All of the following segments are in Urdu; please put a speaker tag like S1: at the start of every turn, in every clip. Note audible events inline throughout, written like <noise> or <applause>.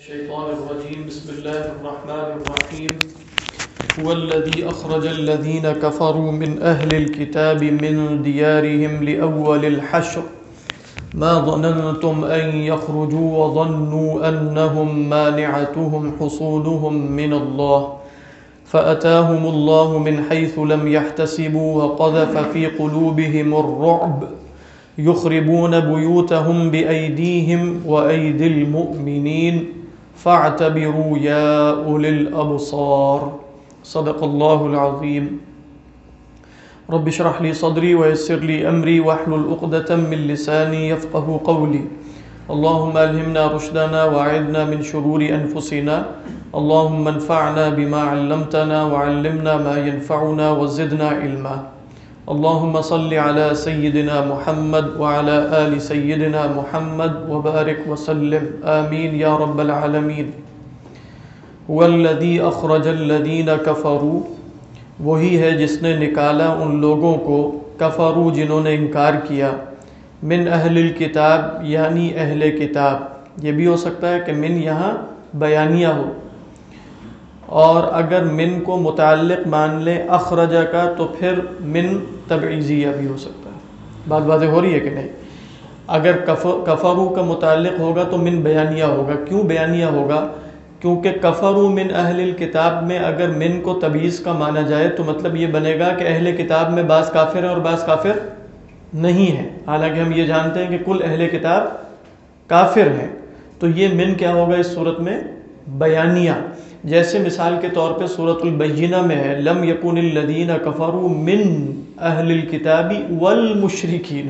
S1: الشيطان الرجيم بسم الله الرحمن الرحيم هو الذي أخرج الذين كفروا من أهل الكتاب من ديارهم لأول الحشر ما ظننتم أن يخرجوا وظنوا أنهم مانعتهم حصولهم من الله فأتاهم الله من حيث لم يحتسبوا وقذف في قلوبهم الرعب يخربون بيوتهم بأيديهم وأيدي المؤمنين فاعتبروا يا أولي الأبصار صدق الله العظيم رب شرح لي صدري ويسر لي أمري وحل الأقدة من لساني يفقه قولي اللهم ألهمنا رشدنا وعيدنا من شرور أنفسنا اللهم انفعنا بما علمتنا وعلمنا ما ينفعنا وزدنا علما اللهم صل على سيدنا محمد وعلى آل سيدنا محمد وبارك وسلم آمين يا رب العالمين لدي أخرج الذين كفروا وہی ہے جس نے نكالا ان لوگوں کو کفرو جنہوں نے انکار کیا من اہل الكتاب یعنی اہل كتاب یہ بھی ہو سکتا ہے کہ من یہاں بیانیہ ہو اور اگر من کو متعلق مان لیں اخرجہ کا تو پھر من ایزی بھی ہو سکتا ہے بات واضح ہو رہی ہے کہ نہیں اگر کفرو کا متعلق ہوگا تو من بیانیہ ہوگا کیوں بیانیہ ہوگا کیونکہ کفرو من اہل کتاب میں اگر من کو تبیز کا مانا جائے تو مطلب یہ بنے گا کہ اہل کتاب میں بعض کافر ہیں اور بعض کافر نہیں ہیں حالانکہ ہم یہ جانتے ہیں کہ کل اہل کتاب کافر ہیں تو یہ من کیا ہوگا اس صورت میں بیانیہ جیسے مثال کے طور پہ صورت البینہ میں ہے لم یقون الدین اہل الکتابی والمشرکین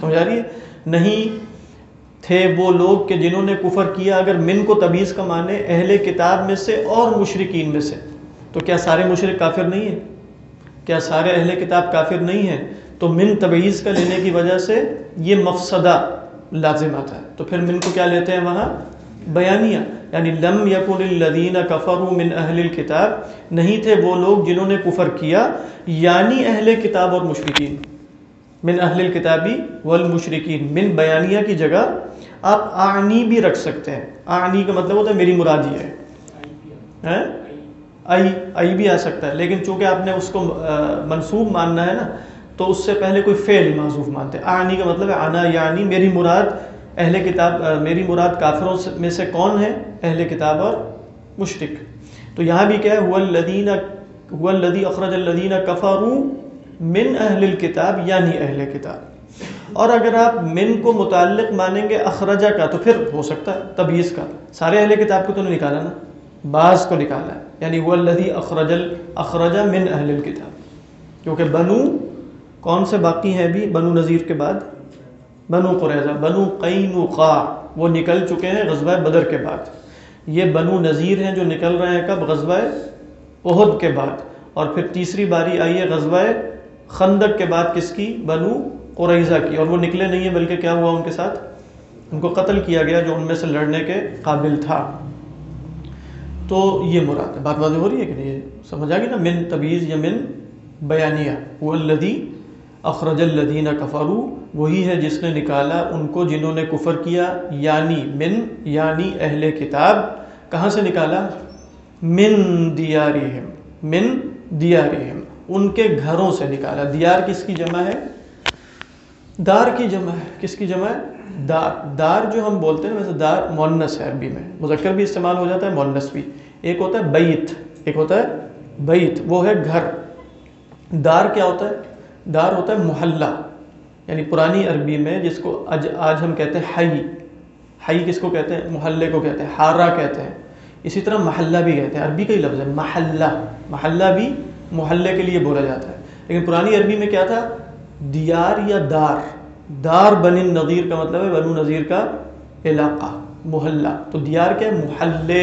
S1: سمجھا رہی ہے نہیں تھے وہ لوگ کہ جنہوں نے کفر کیا اگر من کو تبیز کا مانے اہل کتاب میں سے اور مشرقین میں سے تو کیا سارے مشرق کافر نہیں ہیں کیا سارے اہل کتاب کافر نہیں ہیں تو من تبعیض کا لینے کی وجہ سے یہ مفسدہ لازم آتا ہے تو پھر من کو کیا لیتے ہیں وہاں بیانیہ یعنی لم یقل الدین کفروا من اہل کتاب نہیں تھے وہ لوگ جنہوں نے کفر کیا یعنی اہل کتاب اور مشرقین من اہل کتابی والمشرقین من بیانیہ کی جگہ آپ آنی بھی رکھ سکتے ہیں آنی کا مطلب ہوتا ہے میری مرادی ہے ہاں؟ آئی بھی آ سکتا ہے لیکن چونکہ آپ نے اس کو منصوب ماننا ہے نا تو اس سے پہلے کوئی فعل معذوف مانتے آنی کا مطلب ہے آنا یعنی میری مراد اہل کتاب میری مراد کافروں میں سے کون ہیں اہل کتاب اور مشرق تو یہاں بھی کیا ہے لدینہ و لدی اخرج الدین کفارو من اہل کتاب یعنی اہل کتاب اور اگر آپ من کو متعلق مانیں گے اخرجہ کا تو پھر ہو سکتا ہے تبیز کا سارے اہل کتاب کو تو نہیں نکالا نا بعض کو نکالا ہے یعنی وہ ال لدی اخرج من اہل کتاب کیونکہ بنو کون سے باقی ہیں بھی بنو نذیر کے بعد بنو قریضہ بنو قینقا وہ نکل چکے ہیں غزبۂ بدر کے بعد یہ بنو نذیر ہیں جو نکل رہے ہیں کب غزبۂ عہد کے بعد اور پھر تیسری باری آئی ہے غزبۂ خندق کے بعد کس کی بنو قریضہ کی اور وہ نکلے نہیں ہیں بلکہ کیا ہوا ان کے ساتھ ان کو قتل کیا گیا جو ان میں سے لڑنے کے قابل تھا تو یہ مراد ہے بات بات ہو رہی ہے کہ نہیں سمجھ آ گئی نا من طویز یا من بیانیہ وہ لدی اخرج الدین کفارو وہی ہے جس نے نکالا ان کو جنہوں نے کفر کیا یعنی من یعنی اہل کتاب کہاں سے نکالا من دیارہم دیارہم من ان کے گھروں سے نکالا دیار کس کی جمع ہے دار کی جمع ہے کس کی جمع ہے دار دار جو ہم بولتے ہیں ویسے دار مونس ہے عربی میں مذکر بھی استعمال ہو جاتا ہے مونس بھی ایک ہوتا ہے بیت ایک ہوتا ہے بیت وہ ہے گھر دار کیا ہوتا ہے دار ہوتا ہے محلہ یعنی پرانی عربی میں جس کو آج آج ہم کہتے ہیں حی حی کس کو کہتے ہیں محلے کو کہتے ہیں ہارا کہتے ہیں اسی طرح محلہ بھی کہتے ہیں عربی کا ہی لفظ ہے محلہ محلہ بھی محلے کے لیے بولا جاتا ہے لیکن پرانی عربی میں کیا تھا دیار یا دار دار بن نظیر کا مطلب ہے بنو نظیر کا علاقہ محلہ تو دیار کیا ہے محلے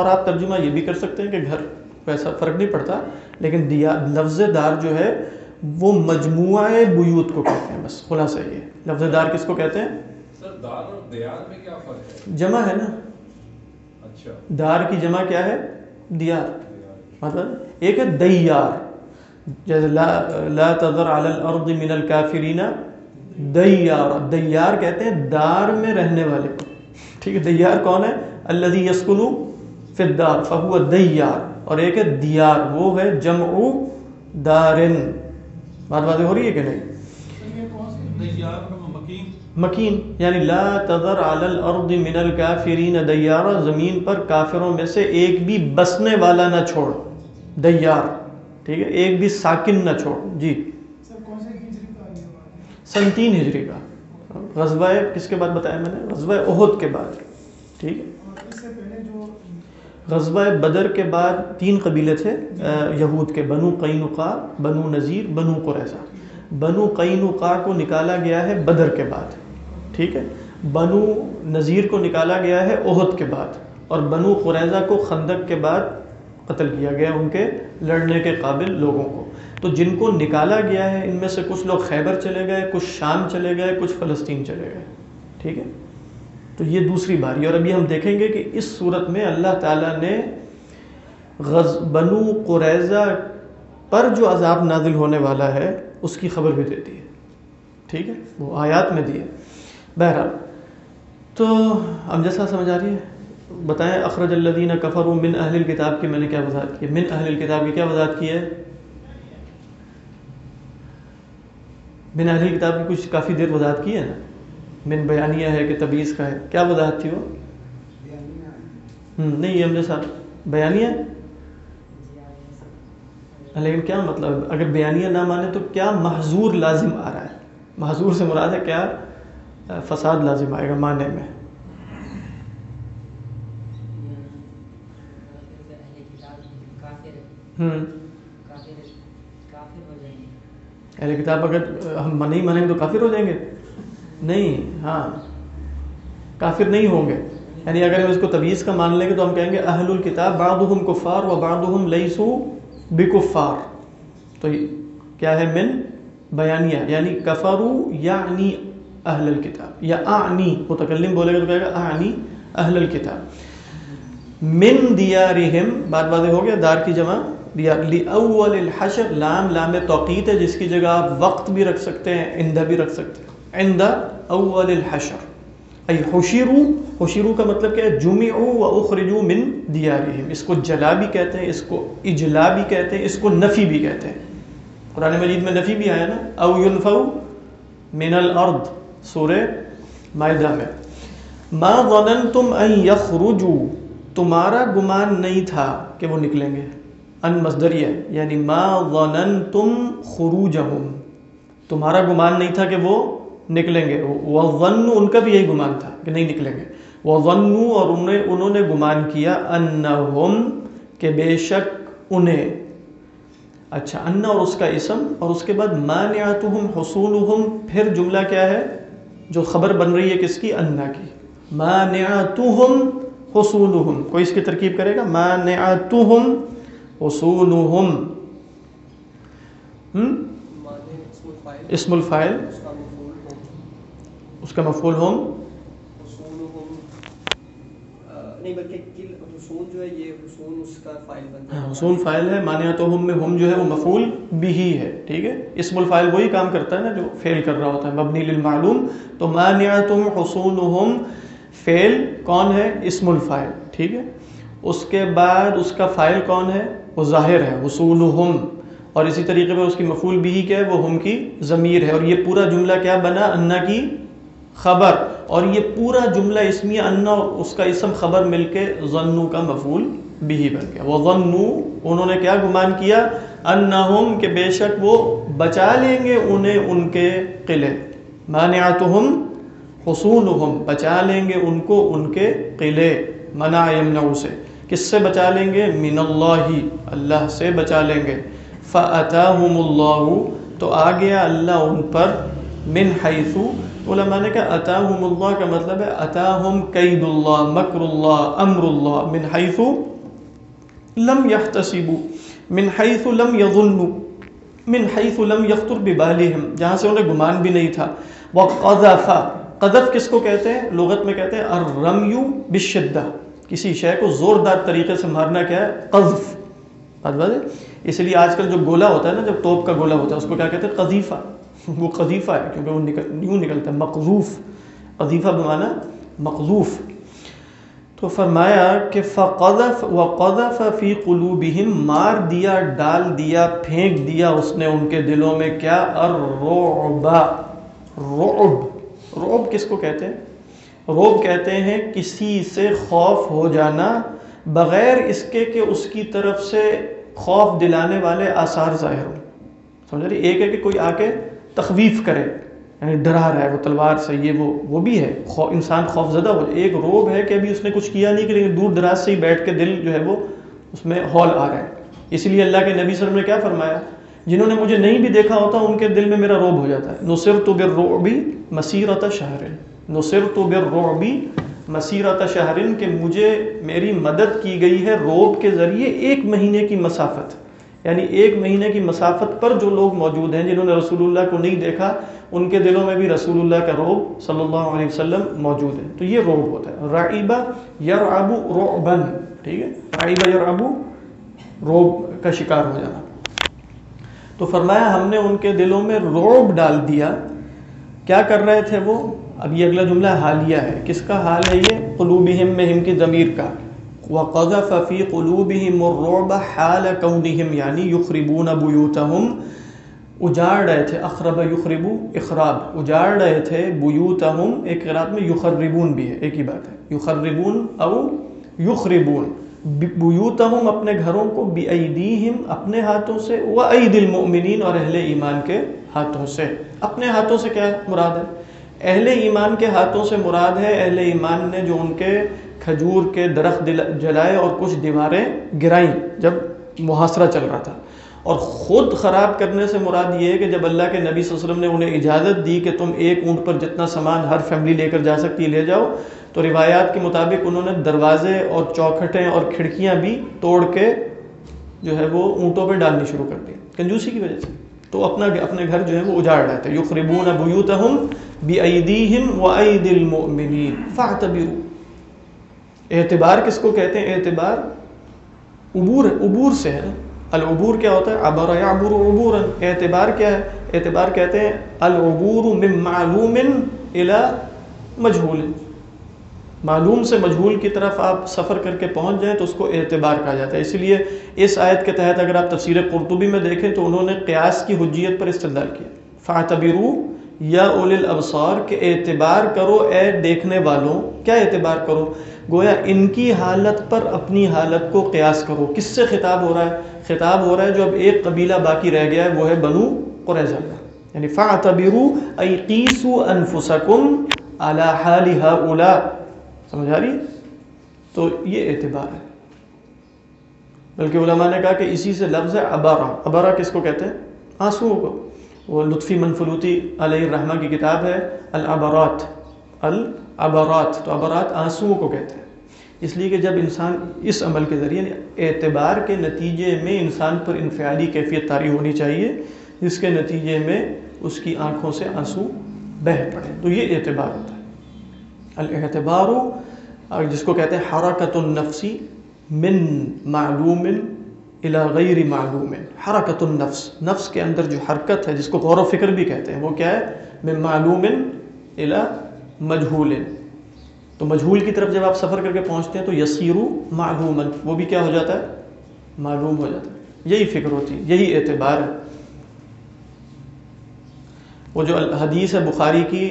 S1: اور آپ ترجمہ یہ بھی کر سکتے ہیں کہ گھر ویسا ایسا فرق نہیں پڑتا لیکن دیا لفظ دار جو ہے وہ مجموعہ بیوت کو کہتے ہیں بس خلاصہ یہ لفظ دار کس کو کہتے ہیں جمع ہے نا اچھا۔ دار کی جمع کیا ہے دیار مطلب ایک ہے دیار جیسے لا تذر علی الارض من الكافرین دیار دیار کہتے ہیں دار میں رہنے والے کو ٹھیک ہے دیار کون ہے الذی یسکنو فی الدار فہو دیار اور ایک ہے دیار وہ ہے جمع دارن بات باتیں ہو رہی ہے کہ
S2: نہیں
S1: مکین یعنی لا تذر علی الارض من الكافرین دیارا زمین پر کافروں میں سے ایک بھی بسنے والا نہ چھوڑ دیار ٹھیک ہے ایک بھی ساکن نہ چھوڑ جی سنتین ہجری کا غزوہ کس کے بعد بتایا میں نے غزوہ احد کے بعد ٹھیک ہے غزوہ بدر کے بعد تین قبیلے تھے یہود کے بنو قینقا بنو نذیر بنو قریضہ بنو قینقا کو نکالا گیا ہے بدر کے بعد ٹھیک ہے بنو نذیر کو نکالا گیا ہے عہد کے بعد اور بنو قریضہ کو خندق کے بعد قتل کیا گیا ان کے لڑنے کے قابل لوگوں کو تو جن کو نکالا گیا ہے ان میں سے کچھ لوگ خیبر چلے گئے کچھ شام چلے گئے کچھ فلسطین چلے گئے ٹھیک ہے تو یہ دوسری باری اور ابھی ہم دیکھیں گے کہ اس صورت میں اللہ تعالیٰ نے غز بنو قریضہ پر جو عذاب نازل ہونے والا ہے اس کی خبر بھی دیتی ہے ٹھیک ہے وہ آیات میں دی ہے بہرحال تو جیسا سمجھ آ رہی ہے بتائیں اخرج الدین کفر و اہل کتاب کی میں نے کیا وضاحت کی ہے من اہل کتاب کی کیا وضاحت کی ہے من اہل کتاب کی کچھ کافی دیر وضاحت کی ہے نا من بیانیہ ہے کہ تبیز کا ہے کیا وضاحت تھی وہ نہیں ہم نے صاحب بیانیہ لیکن کیا مطلب اگر بیانیہ نہ مانے تو کیا محضور لازم آ رہا ہے محضور سے مراد ہے کیا فساد لازم آئے گا ماننے میں اہل کتاب اگر ہم نہیں مانیں گے تو کافر ہو جائیں گے نہیں ہاں کافر نہیں ہوں گے یعنی اگر ہم اس کو تویز کا مان لیں گے تو ہم کہیں گے اہل الکتاب بعضهم کفار و بعضهم لئیسو بے کفار تو کیا ہے من بیانیہ یعنی کفارو یا یعنی اہل الکتاب یا آنی وہ بولے گا تو کہے گا آنی اہل الکتاب من دیا بات واضح ہو گیا دار کی جمع لام لام توقیت ہے جس کی جگہ آپ وقت بھی رکھ سکتے ہیں اندھا بھی رکھ سکتے ہیں عند اول الحشر اي حشروا حشروا کا مطلب کیا ہے جمعوا واخرجوا من دیارهم اس کو جلا بھی کہتے ہیں اس کو اجلا بھی کہتے ہیں اس کو نفی بھی کہتے ہیں قرآن مجید میں نفی بھی آیا نا او ينفوا من الارض سورہ مائدہ میں ما ظننتم ان یخرجوا تمہارا گمان نہیں تھا کہ وہ نکلیں گے ان مصدریہ یعنی ما ظننتم خروجہم تمہارا گمان نہیں تھا کہ وہ نکلیں گے وہ ون ان کا بھی یہی گمان تھا کہ نہیں نکلیں گے وہ ون اور انہیں انہوں نے گمان کیا ان کہ بے شک انہیں اچھا ان اور اس کا اسم اور اس کے بعد مانعتہم حصولہم پھر جملہ کیا ہے جو خبر بن رہی ہے کس کی انا کی مانعتہم حصولہم کوئی اس کی ترکیب کرے گا مانعتہم حصولہم اسم الفائل اس کا مفول ہوم حصول فائل ہے مانیا تو ہم میں ہم جو ہے وہ مفعول بھی ہی ہے ٹھیک ہے اسم الفائل وہی کام کرتا ہے نا جو فیل کر رہا ہوتا ہے مبنی للمعلوم تو مانیا تم ہم حصول ہم فیل کون ہے اسم الفائل ٹھیک ہے اس کے بعد اس کا فائل کون ہے وہ ظاہر ہے حصول ہم اور اسی طریقے پر اس کی مفعول بھی ہی کیا ہے وہ ہم کی ضمیر ہے اور یہ پورا جملہ کیا بنا انا کی خبر اور یہ پورا جملہ اسمی انا اس کا اسم خبر مل کے ظنو کا مفول بھی ہی بن گیا وہ ظنو انہوں نے کیا گمان کیا ان کے بے شک وہ بچا لیں گے انہیں ان کے قلعے مانعتہم حصونہم بچا لیں گے ان کو ان کے قلعے منع یمنعو سے کس سے بچا لیں گے من اللہ ہی اللہ سے بچا لیں گے فَأَتَاهُمُ اللَّهُ تو آ گیا اللہ ان پر من حیثو علماء نے کہا اتاہم اللہ کا مطلب ہے اتاہم قید اللہ مکر اللہ امر اللہ من حیث لم یختصبو من حیث لم یظنو من حیث لم یخطر ببالیہم جہاں سے انہیں گمان بھی نہیں تھا وقضفا قذف کس کو کہتے ہیں لغت میں کہتے ہیں الرمیو بالشدہ کسی شے کو زوردار طریقے سے مارنا کیا ہے قذف اس لیے آج کل جو گولہ ہوتا ہے نا جب توپ کا گولہ ہوتا ہے اس کو کیا کہتے ہیں قذیفہ وہ قذیفہ ہے کیونکہ وہ نکل یوں نکلتا ہے مقذوف قذیفہ بمانا مقذوف تو فرمایا کہ فقذف وقذف فی قلوبہم مار دیا ڈال دیا پھینک دیا اس نے ان کے دلوں میں کیا الرعب رعب رعب کس کو کہتے ہیں رعب کہتے ہیں کسی سے خوف ہو جانا بغیر اس کے کہ اس کی طرف سے خوف دلانے والے آثار ظاہر ہوں سمجھ رہی ایک ہے کہ کوئی آ کے تخویف کرے یعنی ڈرا رہا ہے وہ تلوار سے یہ وہ وہ بھی ہے خو, انسان خوف زدہ ہو ایک روب ہے کہ ابھی اس نے کچھ کیا نہیں کہ لیکن دور دراز سے ہی بیٹھ کے دل جو ہے وہ اس میں ہال آ رہا ہے اس لیے اللہ کے نبی سر نے کیا فرمایا جنہوں نے مجھے نہیں بھی دیکھا ہوتا ان کے دل میں میرا روب ہو جاتا ہے نصر تو بر روبی مسیرت شہرن نصر تو بر روبی مسیرت شہرن کہ مجھے میری مدد کی گئی ہے روب کے ذریعے ایک مہینے کی مسافت یعنی ایک مہینے کی مسافت پر جو لوگ موجود ہیں جنہوں نے رسول اللہ کو نہیں دیکھا ان کے دلوں میں بھی رسول اللہ کا روب صلی اللہ علیہ وسلم موجود ہے تو یہ روب ہوتا ہے رعیبہ یرعبو رعبن ٹھیک ہے رائبہ یر ابو کا شکار ہو جانا تو فرمایا ہم نے ان کے دلوں میں روب ڈال دیا کیا کر رہے تھے وہ اب یہ اگلا جملہ حالیہ ہے کس کا حال ہے یہ قلوبہم میں ہم کی ضمیر کا وقذف في قلوبهم الرعب حال كونهم یعنی يخربون بيوتهم اجار رہے تھے اخرب یخربو اخراب اجار رہے تھے بیوتهم ایک قرآن میں یخربون بھی ہے ایک ہی بات ہے یخربون او یخربون بیوتهم اپنے گھروں کو بیعیدیہم اپنے ہاتھوں سے وعید المؤمنین اور اہل ایمان کے ہاتھوں سے اپنے ہاتھوں سے کیا مراد ہے اہل ایمان کے ہاتھوں سے مراد ہے اہل ایمان نے جو ان کے کھجور کے درخت جلائے اور کچھ دیواریں گرائیں جب محاصرہ چل رہا تھا اور خود خراب کرنے سے مراد یہ ہے کہ جب اللہ کے نبی صلی اللہ علیہ وسلم نے انہیں اجازت دی کہ تم ایک اونٹ پر جتنا سامان ہر فیملی لے کر جا سکتی لے جاؤ تو روایات کے مطابق انہوں نے دروازے اور چوکھٹیں اور کھڑکیاں بھی توڑ کے جو ہے وہ اونٹوں پہ ڈالنی شروع کر دی کنجوسی کی وجہ سے تو اپنا اپنے گھر جو ہے وہ اجاڑ رہے تھے یو المؤمنین نہ اعتبار کس کو کہتے ہیں اعتبار عبور عبور سے ہے نا العبور کیا ہوتا ہے عبر عبور اعتبار کیا ہے اعتبار کہتے ہیں العبور من معلوم الى معلوم سے مجہول کی طرف آپ سفر کر کے پہنچ جائیں تو اس کو اعتبار کہا جاتا ہے اسی لیے اس آیت کے تحت اگر آپ تفسیر قرطبی میں دیکھیں تو انہوں نے قیاس کی حجیت پر استدلال کیا فاتبرو یا اول الابصار کہ اعتبار کرو اے دیکھنے والوں کیا اعتبار کرو گویا ان کی حالت پر اپنی حالت کو قیاس کرو کس سے خطاب ہو رہا ہے خطاب ہو رہا ہے جو اب ایک قبیلہ باقی رہ گیا ہے وہ ہے بنو کا یعنی انفسکم فا سمجھ سمجھا رہی تو یہ اعتبار ہے بلکہ علماء نے کہا کہ اسی سے لفظ ہے ابارا ابارا کس کو کہتے ہیں آنسو کو وہ لطفی منفلوطی علیہ الرحمہ کی کتاب ہے العبرات العبرات تو عبرات آنسوؤں کو کہتے ہیں اس لیے کہ جب انسان اس عمل کے ذریعے یعنی اعتبار کے نتیجے میں انسان پر انفعالی کیفیت طاری ہونی چاہیے جس کے نتیجے میں اس کی آنکھوں سے آنسو بہ پڑے تو یہ اعتبار ہوتا ہے الاعتبار جس کو کہتے ہیں حرکت النفسی من معلوم غیر معلوم حرکت النفس نفس کے اندر جو حرکت ہے جس کو غور و فکر بھی کہتے ہیں وہ کیا ہے من معلوم تو مجھول کی طرف جب آپ سفر کر کے پہنچتے ہیں تو یسیرو معلوم وہ بھی کیا ہو جاتا ہے معلوم ہو جاتا ہے یہی فکر ہوتی ہے یہی اعتبار ہے وہ جو حدیث ہے بخاری کی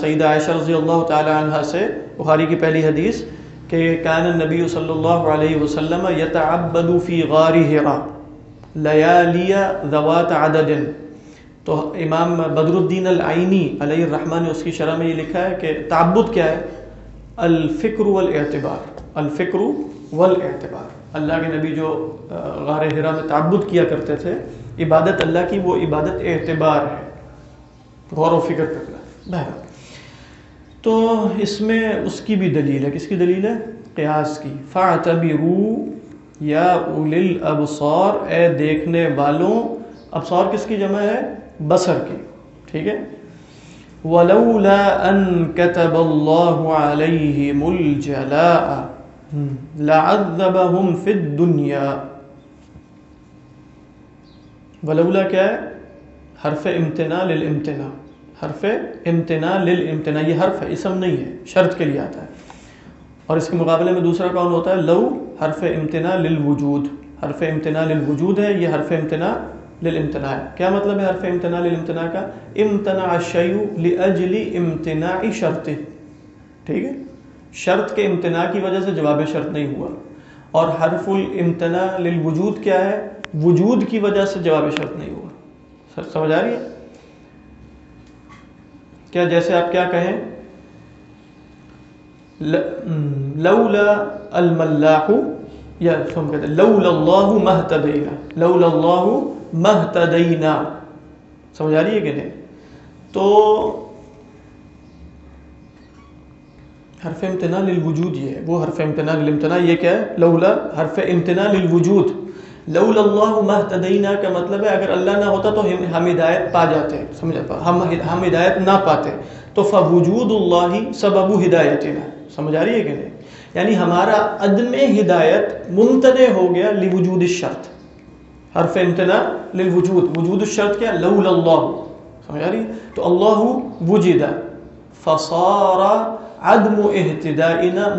S1: سعید عائشہ رضی اللہ تعالی عنہ سے بخاری کی پہلی حدیث کہ کان نبی صلی اللہ علیہ وسلم یتعبد فی غار ہرا لیالی ذوات عدد تو امام بدر الدین العینی علیہ الرحمٰن نے اس کی شرح میں یہ لکھا ہے کہ تعبد کیا ہے الفکر والاعتبار الفکر و اللہ کے نبی جو غار ہرا میں تعبد کیا کرتے تھے عبادت اللہ کی وہ عبادت اعتبار ہے غور و فکر کرنا بہرحال تو اس میں اس کی بھی دلیل ہے کس کی دلیل ہے قیاس کی فاتبرو یا اول الابصار اے دیکھنے والوں ابصار کس کی جمع ہے بصر کی ٹھیک ہے ولولا ان كتب الله عليهم الجلاء لعذبهم في الدنيا ولولا کیا ہے حرف امتنا للامتنان حرف امتنا لل امتنا یہ حرف ہے اسم نہیں ہے شرط کے لیے آتا ہے اور اس کے مقابلے میں دوسرا کون ہوتا ہے لو حرف امتنا لل وجود حرف امتنا لل وجود ہے یہ حرف لل امتنا ہے کیا مطلب ہے حرف امتنا امتنا کا امتنا لجلی امتنا شرط ٹھیک ہے شرط کے امتناع کی وجہ سے جواب شرط نہیں ہوا اور حرف الامتنا لل وجود کیا ہے وجود کی وجہ سے جواب شرط نہیں ہوا سر سمجھ آ رہی ہے کیا جیسے آپ کیا کہیں لولا الملاح یا ہم کہتے ہیں لولا اللہ مہتدینا لولا اللہ مہتدینا سمجھا رہی ہے کہ نہیں تو حرف امتنا للوجود یہ ہے وہ حرف امتنا للوجود یہ کیا ہے لولا حرف امتنا للوجود لول اللہ محتدینہ کا مطلب ہے اگر اللہ نہ ہوتا تو ہم ہدایت پا جاتے سمجھا ہم ہدایت نہ پاتے تو فوجود اللہ سبب ہدایتنا سمجھ آ رہی ہے کہ نہیں یعنی ہمارا عدم ہدایت ممتنع ہو گیا لوجود الشرط حرف امتنا للوجود وجود الشرط کیا اللہ سمجھ آ رہی ہے تو اللہ فصار عدم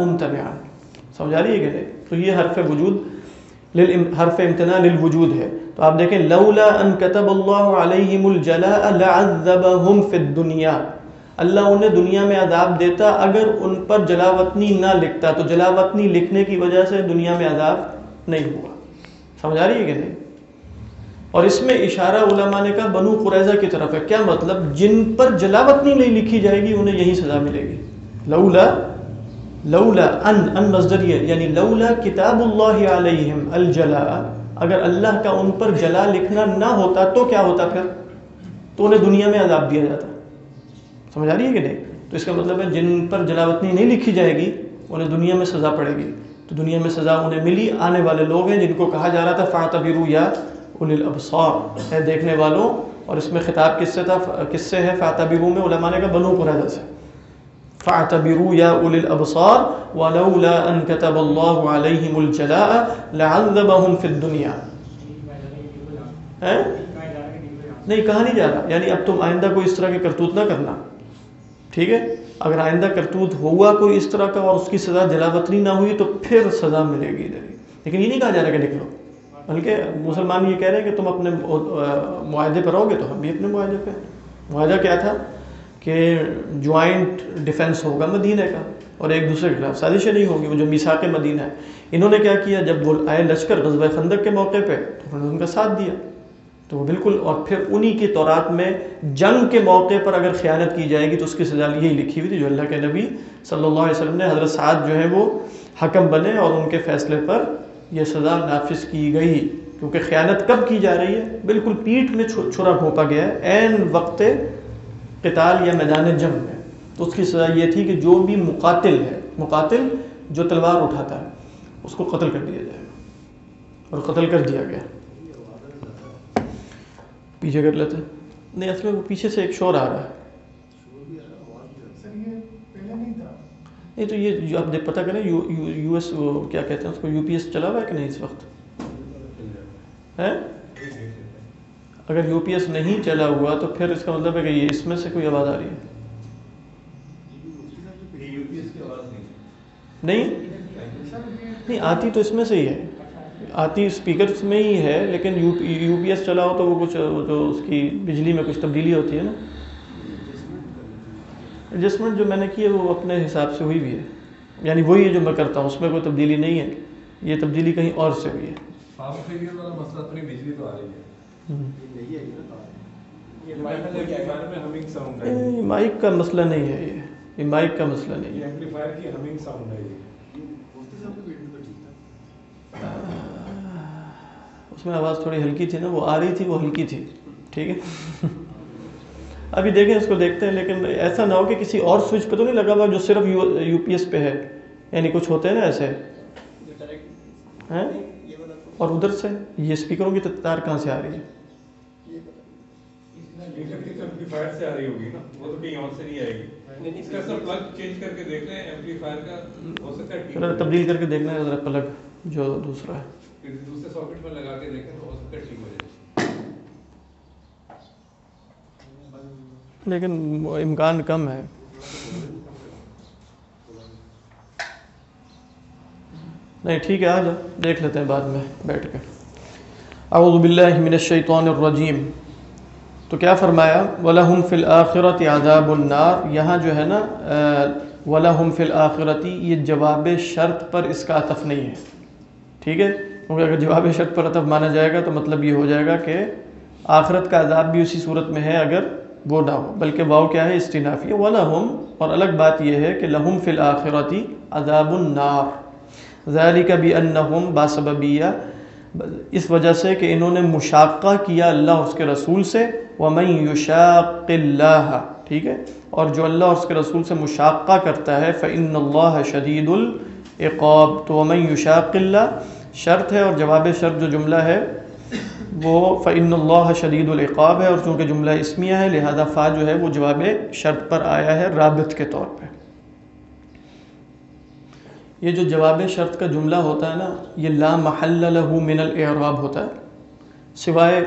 S1: ممتنعا سمجھا رہی ہے کہ نہیں تو یہ حرف وجود حرف امتنا للوجود ہے تو آپ دیکھیں لولا ان کتب اللہ علیہم الجلاء لعذبہم فی الدنیا اللہ انہیں دنیا میں عذاب دیتا اگر ان پر جلاوطنی نہ لکھتا تو جلاوطنی لکھنے کی وجہ سے دنیا میں عذاب نہیں ہوا سمجھا رہی ہے کہ نہیں اور اس میں اشارہ علماء نے کہا بنو قریضہ کی طرف ہے کیا مطلب جن پر جلاوطنی نہیں لکھی جائے گی انہیں یہی سزا ملے گی لولا لولا ان ان مذریعے یعنی لولا کتاب اللہ علیہم الجلا اگر اللہ کا ان پر جلا لکھنا نہ ہوتا تو کیا ہوتا پھر تو انہیں دنیا میں عذاب دیا جاتا سمجھ آ رہی ہے کہ نہیں تو اس کا مطلب ہے جن پر جلاوطنی وطنی نہیں لکھی جائے گی انہیں دنیا میں سزا پڑے گی تو دنیا میں سزا انہیں ملی آنے والے لوگ ہیں جن کو کہا جا رہا تھا فاطب رو یا ان ہے دیکھنے والوں اور اس میں خطاب کس سے تھا کس سے ہے فاتح برو میں علماء نے کا بنو قرآت سے فاعتبروا يا أولي الأبصار ولولا أن كتب الله عليهم الجلاء لعذبهم في الدنيا نہیں کہا نہیں جا رہا یعنی اب تم آئندہ کوئی اس طرح کے کرتوت نہ کرنا ٹھیک ہے اگر آئندہ کرتوت ہوا کوئی اس طرح کا اور اس کی سزا جلاوطنی نہ ہوئی تو پھر سزا ملے گی لیکن یہ نہیں کہا جا رہا کہ نکلو بلکہ مسلمان یہ کہہ رہے ہیں کہ تم اپنے معاہدے پر رہو گے تو ہم بھی اپنے معاہدے پہ معاہدہ کیا تھا کہ جوائنٹ ڈیفنس ہوگا مدینہ کا اور ایک دوسرے کے خلاف سازش نہیں ہوگی وہ جو میساق مدینہ ہے انہوں نے کیا کیا جب وہ آئے لشکر غزوہ خندق کے موقع پہ تو انہوں نے ان کا ساتھ دیا تو وہ بالکل اور پھر انہی کے تورات میں جنگ کے موقع پر اگر خیانت کی جائے گی تو اس کی سزا یہی لکھی ہوئی تھی جو اللہ کے نبی صلی اللہ علیہ وسلم نے حضرت سعد جو ہیں وہ حکم بنے اور ان کے فیصلے پر یہ سزا نافذ کی گئی کیونکہ خیانت کب کی جا رہی ہے بالکل پیٹھ میں چھرا پھونپا گیا ہے عین وقت قتال یا میدان جنگ میں تو اس کی سزا یہ تھی کہ جو بھی مقاتل ہے مقاتل جو تلوار اٹھاتا ہے اس کو قتل کر دیا جائے اور قتل کر دیا گیا پیچھے کر لیتے نہیں اصل میں وہ پیچھے سے ایک شور آ رہا ہے نہیں تو یہ آپ دیکھ پتہ کریں یو ایس کیا کہتے ہیں اس کو یو پی ایس چلا ہوا ہے کہ نہیں اس وقت ہے اگر یو پی ایس نہیں چلا ہوا تو پھر اس کا مطلب ہے کہ یہ اس میں سے کوئی آواز آ رہی ہے
S2: نہیں نہیں آتی
S1: تو اس میں سے ہی ہے آتی اسپیکر میں ہی ہے لیکن یو پی ایس چلا ہو تو وہ کچھ جو اس کی بجلی میں کچھ تبدیلی ہوتی ہے نا ایڈجسٹمنٹ جو میں نے کی ہے وہ اپنے حساب سے ہوئی بھی ہے یعنی وہی ہے جو میں کرتا ہوں اس میں کوئی تبدیلی نہیں ہے یہ تبدیلی کہیں اور سے ہوئی ہے مائک مائک کا کا مسئلہ مسئلہ نہیں نہیں ہے ہے یہ اس میں آواز تھوڑی ہلکی تھی نا وہ آ رہی تھی وہ ہلکی تھی ٹھیک ہے ابھی دیکھیں اس کو دیکھتے ہیں لیکن ایسا نہ ہو کہ کسی اور سوئچ پہ تو نہیں لگا ہوا جو صرف یو پی ایس پہ ہے یعنی کچھ ہوتے ہیں نا ایسے اور ادھر سے یہ اسپیکروں کی تار کہاں سے آ رہی ہے تبدیل کر کے دیکھنا ہے ذرا پلگ جو دوسرا ہے لیکن امکان کم ہے نہیں ٹھیک ہے آ جاؤ دیکھ لیتے ہیں بعد میں بیٹھ کے اعوذ باللہ من الشیطان الرجیم تو کیا فرمایا ولاحم فل آخرت عذاب النار یہاں جو ہے نا ولاحم فل آخرتی یہ جواب شرط پر اس کا اطف نہیں ہے ٹھیک ہے کیونکہ اگر جواب شرط پر اطف مانا جائے گا تو مطلب یہ ہو جائے گا کہ آخرت کا عذاب بھی اسی صورت میں ہے اگر وہ نہ ہو بلکہ واؤ کیا ہے استنافی ولاحم اور الگ بات یہ ہے کہ لہم فل آخرتی عذاب النار زہری کا بھی اس وجہ سے کہ انہوں نے مشاقہ کیا اللہ اس کے رسول سے ومََ یوشا اللہ ٹھیک ہے اور جو اللہ اس کے رسول سے مشاقہ کرتا ہے فعن اللہ شدید العقاب تو امن یوشا اللہ شرط ہے اور جواب شرط جو جملہ ہے وہ فعن اللہ شدید العقاب ہے اور چونکہ جملہ اسمیہ ہے لہذا فا جو ہے وہ جواب شرط پر آیا ہے رابط کے طور پہ یہ جو جواب شرط کا جملہ ہوتا ہے نا یہ لا محل له من الاعراب ہوتا ہے سوائے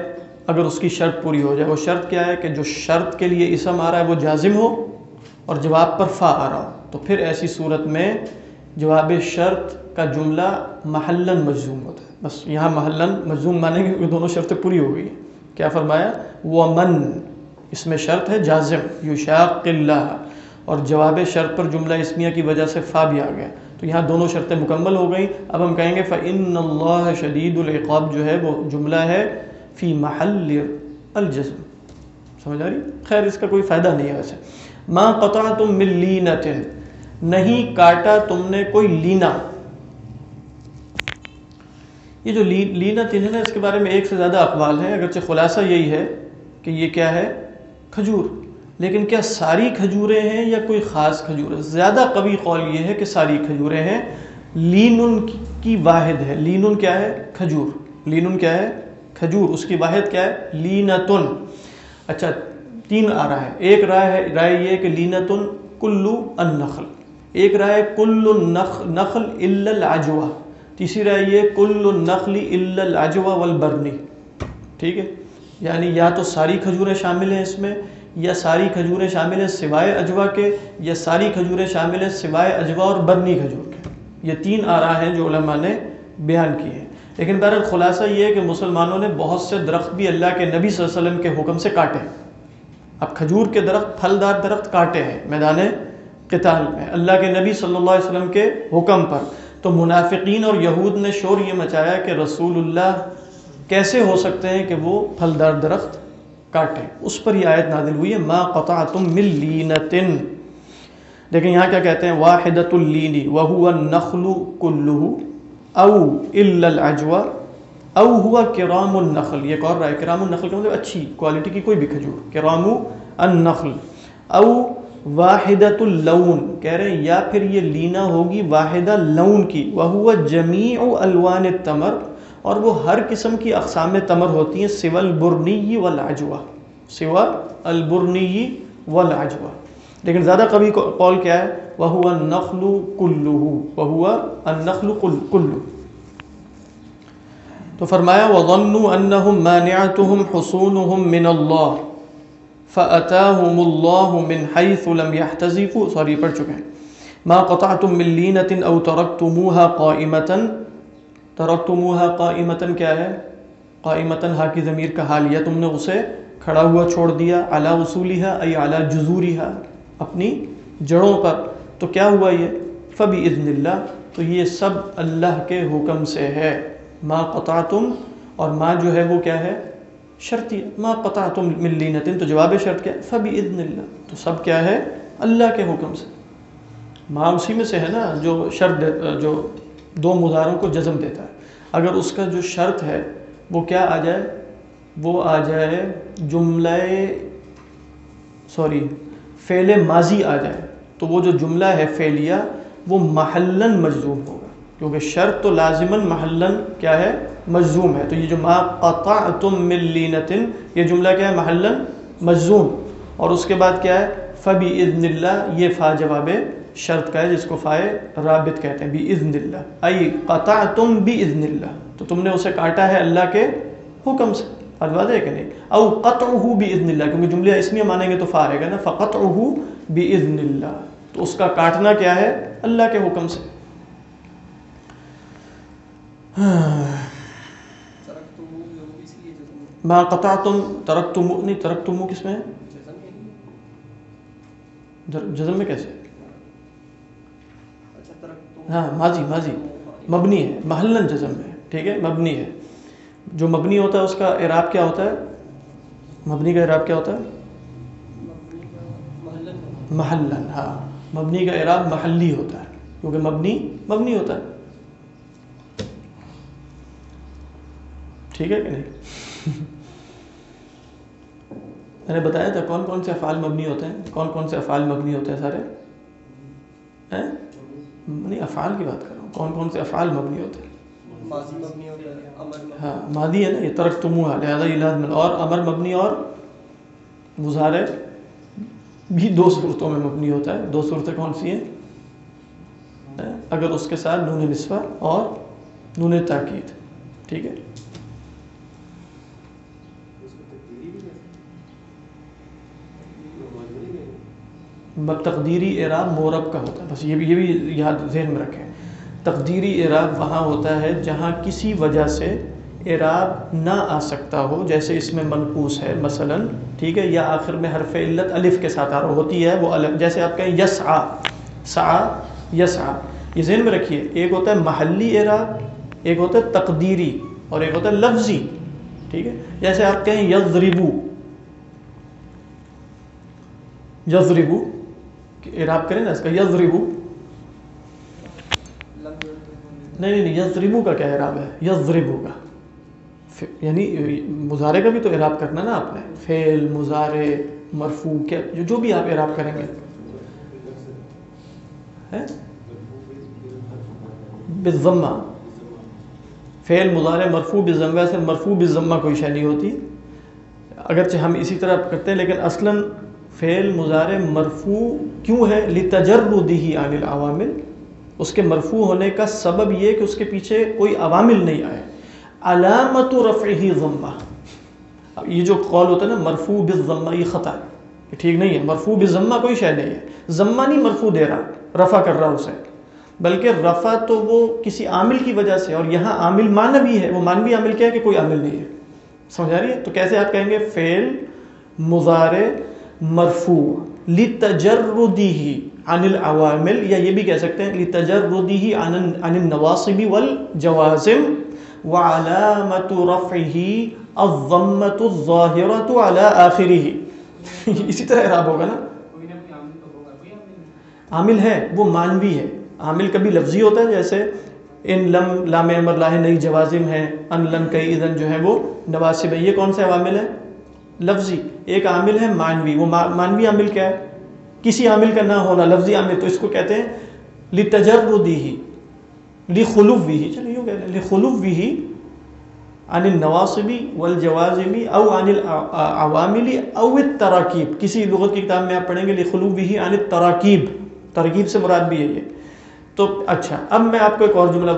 S1: اگر اس کی شرط پوری ہو جائے وہ شرط کیا ہے کہ جو شرط کے لیے اسم آ رہا ہے وہ جازم ہو اور جواب پر فا آ رہا ہو تو پھر ایسی صورت میں جواب شرط کا جملہ محلن مجزوم ہوتا ہے بس یہاں محلن مجزوم مانیں گے کیونکہ دونوں شرطیں پوری ہو گئی کیا فرمایا وہ اس میں شرط ہے جازم یوشا اللہ اور جواب شرط پر جملہ اسمیہ کی وجہ سے فا بھی آ گیا تو یہاں دونوں شرطیں مکمل ہو گئیں اب ہم کہیں گے فعن اللہ شدید العقاب جو ہے وہ جملہ ہے فی محل الجسم سمجھ آ رہی خیر اس کا کوئی فائدہ نہیں ہے ویسے ماں قطع تم ملی نہیں کاٹا تم نے کوئی لینا یہ جو لینا تین ہے اس کے بارے میں ایک سے زیادہ اقوال ہیں اگرچہ خلاصہ یہی ہے کہ یہ کیا ہے کھجور لیکن کیا ساری کھجوریں ہیں یا کوئی خاص کھجور ہے زیادہ قوی قول یہ ہے کہ ساری کھجوریں ہیں لین کی واحد ہے لین کیا ہے کھجور لین کیا ہے کھجور اس کی واحد کیا ہے لینتن اچھا تین آ رہا ہے ایک رائے رائے یہ کہ لینتن کلو النخل ایک رائے کل نقل العجوہ تیسری رائے یہ کل نخل الاجوا والبرنی ٹھیک ہے یعنی یا تو ساری کھجوریں شامل ہیں اس میں یا ساری کھجوریں شامل ہیں سوائے اجوا کے یا ساری کھجوریں شامل ہیں سوائے اجوا اور برنی کھجور کے یہ تین آرا ہیں جو علماء نے بیان کی ہیں لیکن بہرحال خلاصہ یہ ہے کہ مسلمانوں نے بہت سے درخت بھی اللہ کے نبی صلی اللہ علیہ وسلم کے حکم سے کاٹے اب کھجور کے درخت پھلدار درخت کاٹے ہیں میدان قتال میں اللہ کے نبی صلی اللہ علیہ وسلم کے حکم پر تو منافقین اور یہود نے شور یہ مچایا کہ رسول اللہ کیسے ہو سکتے ہیں کہ وہ پھلدار درخت کاٹیں اس پر یہ آیت نادل ہوئی ہے ما قطع تم ملین دیکھیں یہاں کیا کہتے ہیں واحد اللینی وہو نخل کلو او الاجوا او ہوا کرام النخل یہ کہہ رہا ہے کرام النخل کا مطلب اچھی کوالٹی کی کوئی بھی کھجور کرام النخل او واحدۃ اللون کہہ رہے ہیں یا پھر یہ لینا ہوگی واحدہ لون کی وہو جميع الوان التمر اور وہ ہر قسم کی اقسام تمر ہوتی ہیں سوا البرنی والعجوا سوا البرنی والعجوا لیکن زیادہ کبھی قول کیا ہے وہ ہوا نخل کلو وہ ہوا نخل کلو تو فرمایا من اللہ فأتاهم الله من حيث لم يحتزفوا سوری پڑھ چکے ہیں ما قطعتم من لينة أو تركتموها قائمة تو قائمتن تم ہے کیا ہے قائمتن ہا کی ضمیر کا حال یا تم نے اسے کھڑا ہوا چھوڑ دیا اعلیٰ وصولی اے اعلیٰ جزوری ہے اپنی جڑوں پر تو کیا ہوا یہ فبی اذن اللہ تو یہ سب اللہ کے حکم سے ہے ما قطع تم اور ما جو ہے وہ کیا ہے شرطی ما قطع تم ملی تو جواب شرط کیا فبی اذن اللہ تو سب کیا ہے اللہ کے حکم سے ماں اسی میں سے ہے نا جو شرد جو دو مداروں کو جزم دیتا ہے اگر اس کا جو شرط ہے وہ کیا آ جائے وہ آ جائے جملہ سوری فعل ماضی آ جائے تو وہ جو جملہ ہے فعلیہ وہ محلن مجزوم ہوگا کیونکہ شرط تو لازماً محلن کیا ہے مجزوم ہے تو یہ جو لینتن یہ جملہ کیا ہے محلن مجزوم اور اس کے بعد کیا ہے فبی اللہ یہ فا جواب شرط کا ہے جس کو فائے رابط کہتے ہیں بھی اذن اللہ ای قطع تم بھی اذن اللہ تو تم نے اسے کاٹا ہے اللہ کے حکم سے بات واضح ہے کہ نہیں او قطع ہو بی اذن اللہ کیونکہ جملہ اسمیہ مانیں گے تو فا رہے گا نا فقط ہو بی اذن اللہ تو اس کا کاٹنا کیا ہے اللہ کے حکم سے ما قطع تم ترک تم نہیں ترک تم کس میں ہے جزم میں کیسے ہاں ماضی ماضی مبنی ہے محلن جزم ہے ٹھیک ہے مبنی ہے جو مبنی ہوتا ہے اس کا اعراب کیا ہوتا ہے مبنی کا اعراب کیا ہوتا ہے محلن ہاں مبنی کا اعراب محلی ہوتا ہے کیونکہ مبنی مبنی ہوتا ہے ٹھیک ہے کہ نہیں میں نے بتایا تھا کون کون سے افعال مبنی ہوتے ہیں کون کون سے افعال مبنی ہوتے ہیں سارے نہیں افعال کی بات کر رہا ہوں کون کون سے افعال مبنی ہوتے ہیں ہاں مادی ہے نا یہ ترق تمہ ل اور امر مبنی اور مظاہرے بھی دو صورتوں میں مبنی ہوتا ہے دو صورتیں کون سی ہیں ہاں، اگر اس کے ساتھ نون نصف اور نون تاکید ٹھیک ہے تقدیری اعراب مورب کا ہوتا ہے بس یہ بھی یہ بھی یاد ذہن میں رکھیں تقدیری اعراب وہاں ہوتا ہے جہاں کسی وجہ سے اعراب نہ آ سکتا ہو جیسے اس میں منقوص ہے مثلا ٹھیک ہے یا آخر میں حرف علت الف کے ساتھ ہوتی ہے وہ الگ جیسے آپ کہیں یس آ سا یس آ یہ ذہن میں رکھیے ایک ہوتا ہے محلی اعراب ایک ہوتا ہے تقدیری اور ایک ہوتا ہے لفظی ٹھیک ہے جیسے آپ کہیں یزربو یزریبو اعراب کریں نا اس کا یزربو نہیں نہیں یزربو کا کیا اعراب ہے یزربو کا یعنی مظاہرے کا بھی تو اعراب کرنا نا آپ نے فیل مظاہرے مرفو کیا جو بھی آپ اعراب کریں گے بزمہ فیل مزارے مرفو بزمہ سے مرفو بزمہ کوئی شے نہیں ہوتی اگرچہ ہم اسی طرح کرتے ہیں لیکن اصلاً فعل مضارع مرفو کیوں ہے لجر دی ہی عامل عوامل اس کے مرفو ہونے کا سبب یہ کہ اس کے پیچھے کوئی عوامل نہیں آئے علامت و رف ہی یہ جو قول ہوتا ہے نا مرفو بالضمہ یہ خطا ہے یہ ٹھیک نہیں ہے مرفو بالضمہ کوئی شے نہیں ہے ضمہ نہیں مرفو دے رہا رفع کر رہا اسے بلکہ رفع تو وہ کسی عامل کی وجہ سے اور یہاں عامل مان بھی ہے وہ مانوی عامل کیا ہے کہ کوئی عامل نہیں ہے سمجھا رہی ہے تو کیسے آپ کہیں گے فیل مزارے مرفوع لتجردی عن العوامل یا یہ بھی کہہ سکتے ہیں لتجردی عن النواصب والجوازم وعلامت رفعه الضمت الظاہرت على آخره <laughs> اسی طرح اعراب ہوگا نا عامل ہے وہ مانوی ہے عامل کبھی لفظی ہوتا ہے جیسے ان لم لام امر لاہ نئی جوازم ہیں ان لم کئی اذن جو ہے وہ نواسب ہے یہ کون سے عوامل ہیں لفظی ایک عامل ہے مانوی وہ مانوی عامل کیا ہے کسی عامل کا نہ ہونا لفظی عامل تو اس کو کہتے ہیں لی ہی خلوب وی چلو کہتے ہیں خلو وی عنل نواس بھی النواصبی والجوازمی او انواملی او التراکیب کسی لغت کی کتاب میں آپ پڑھیں گے ہی عن التراکیب ترکیب سے مراد بھی ہے یہ تو اچھا اب میں آپ کو ایک اور جملہ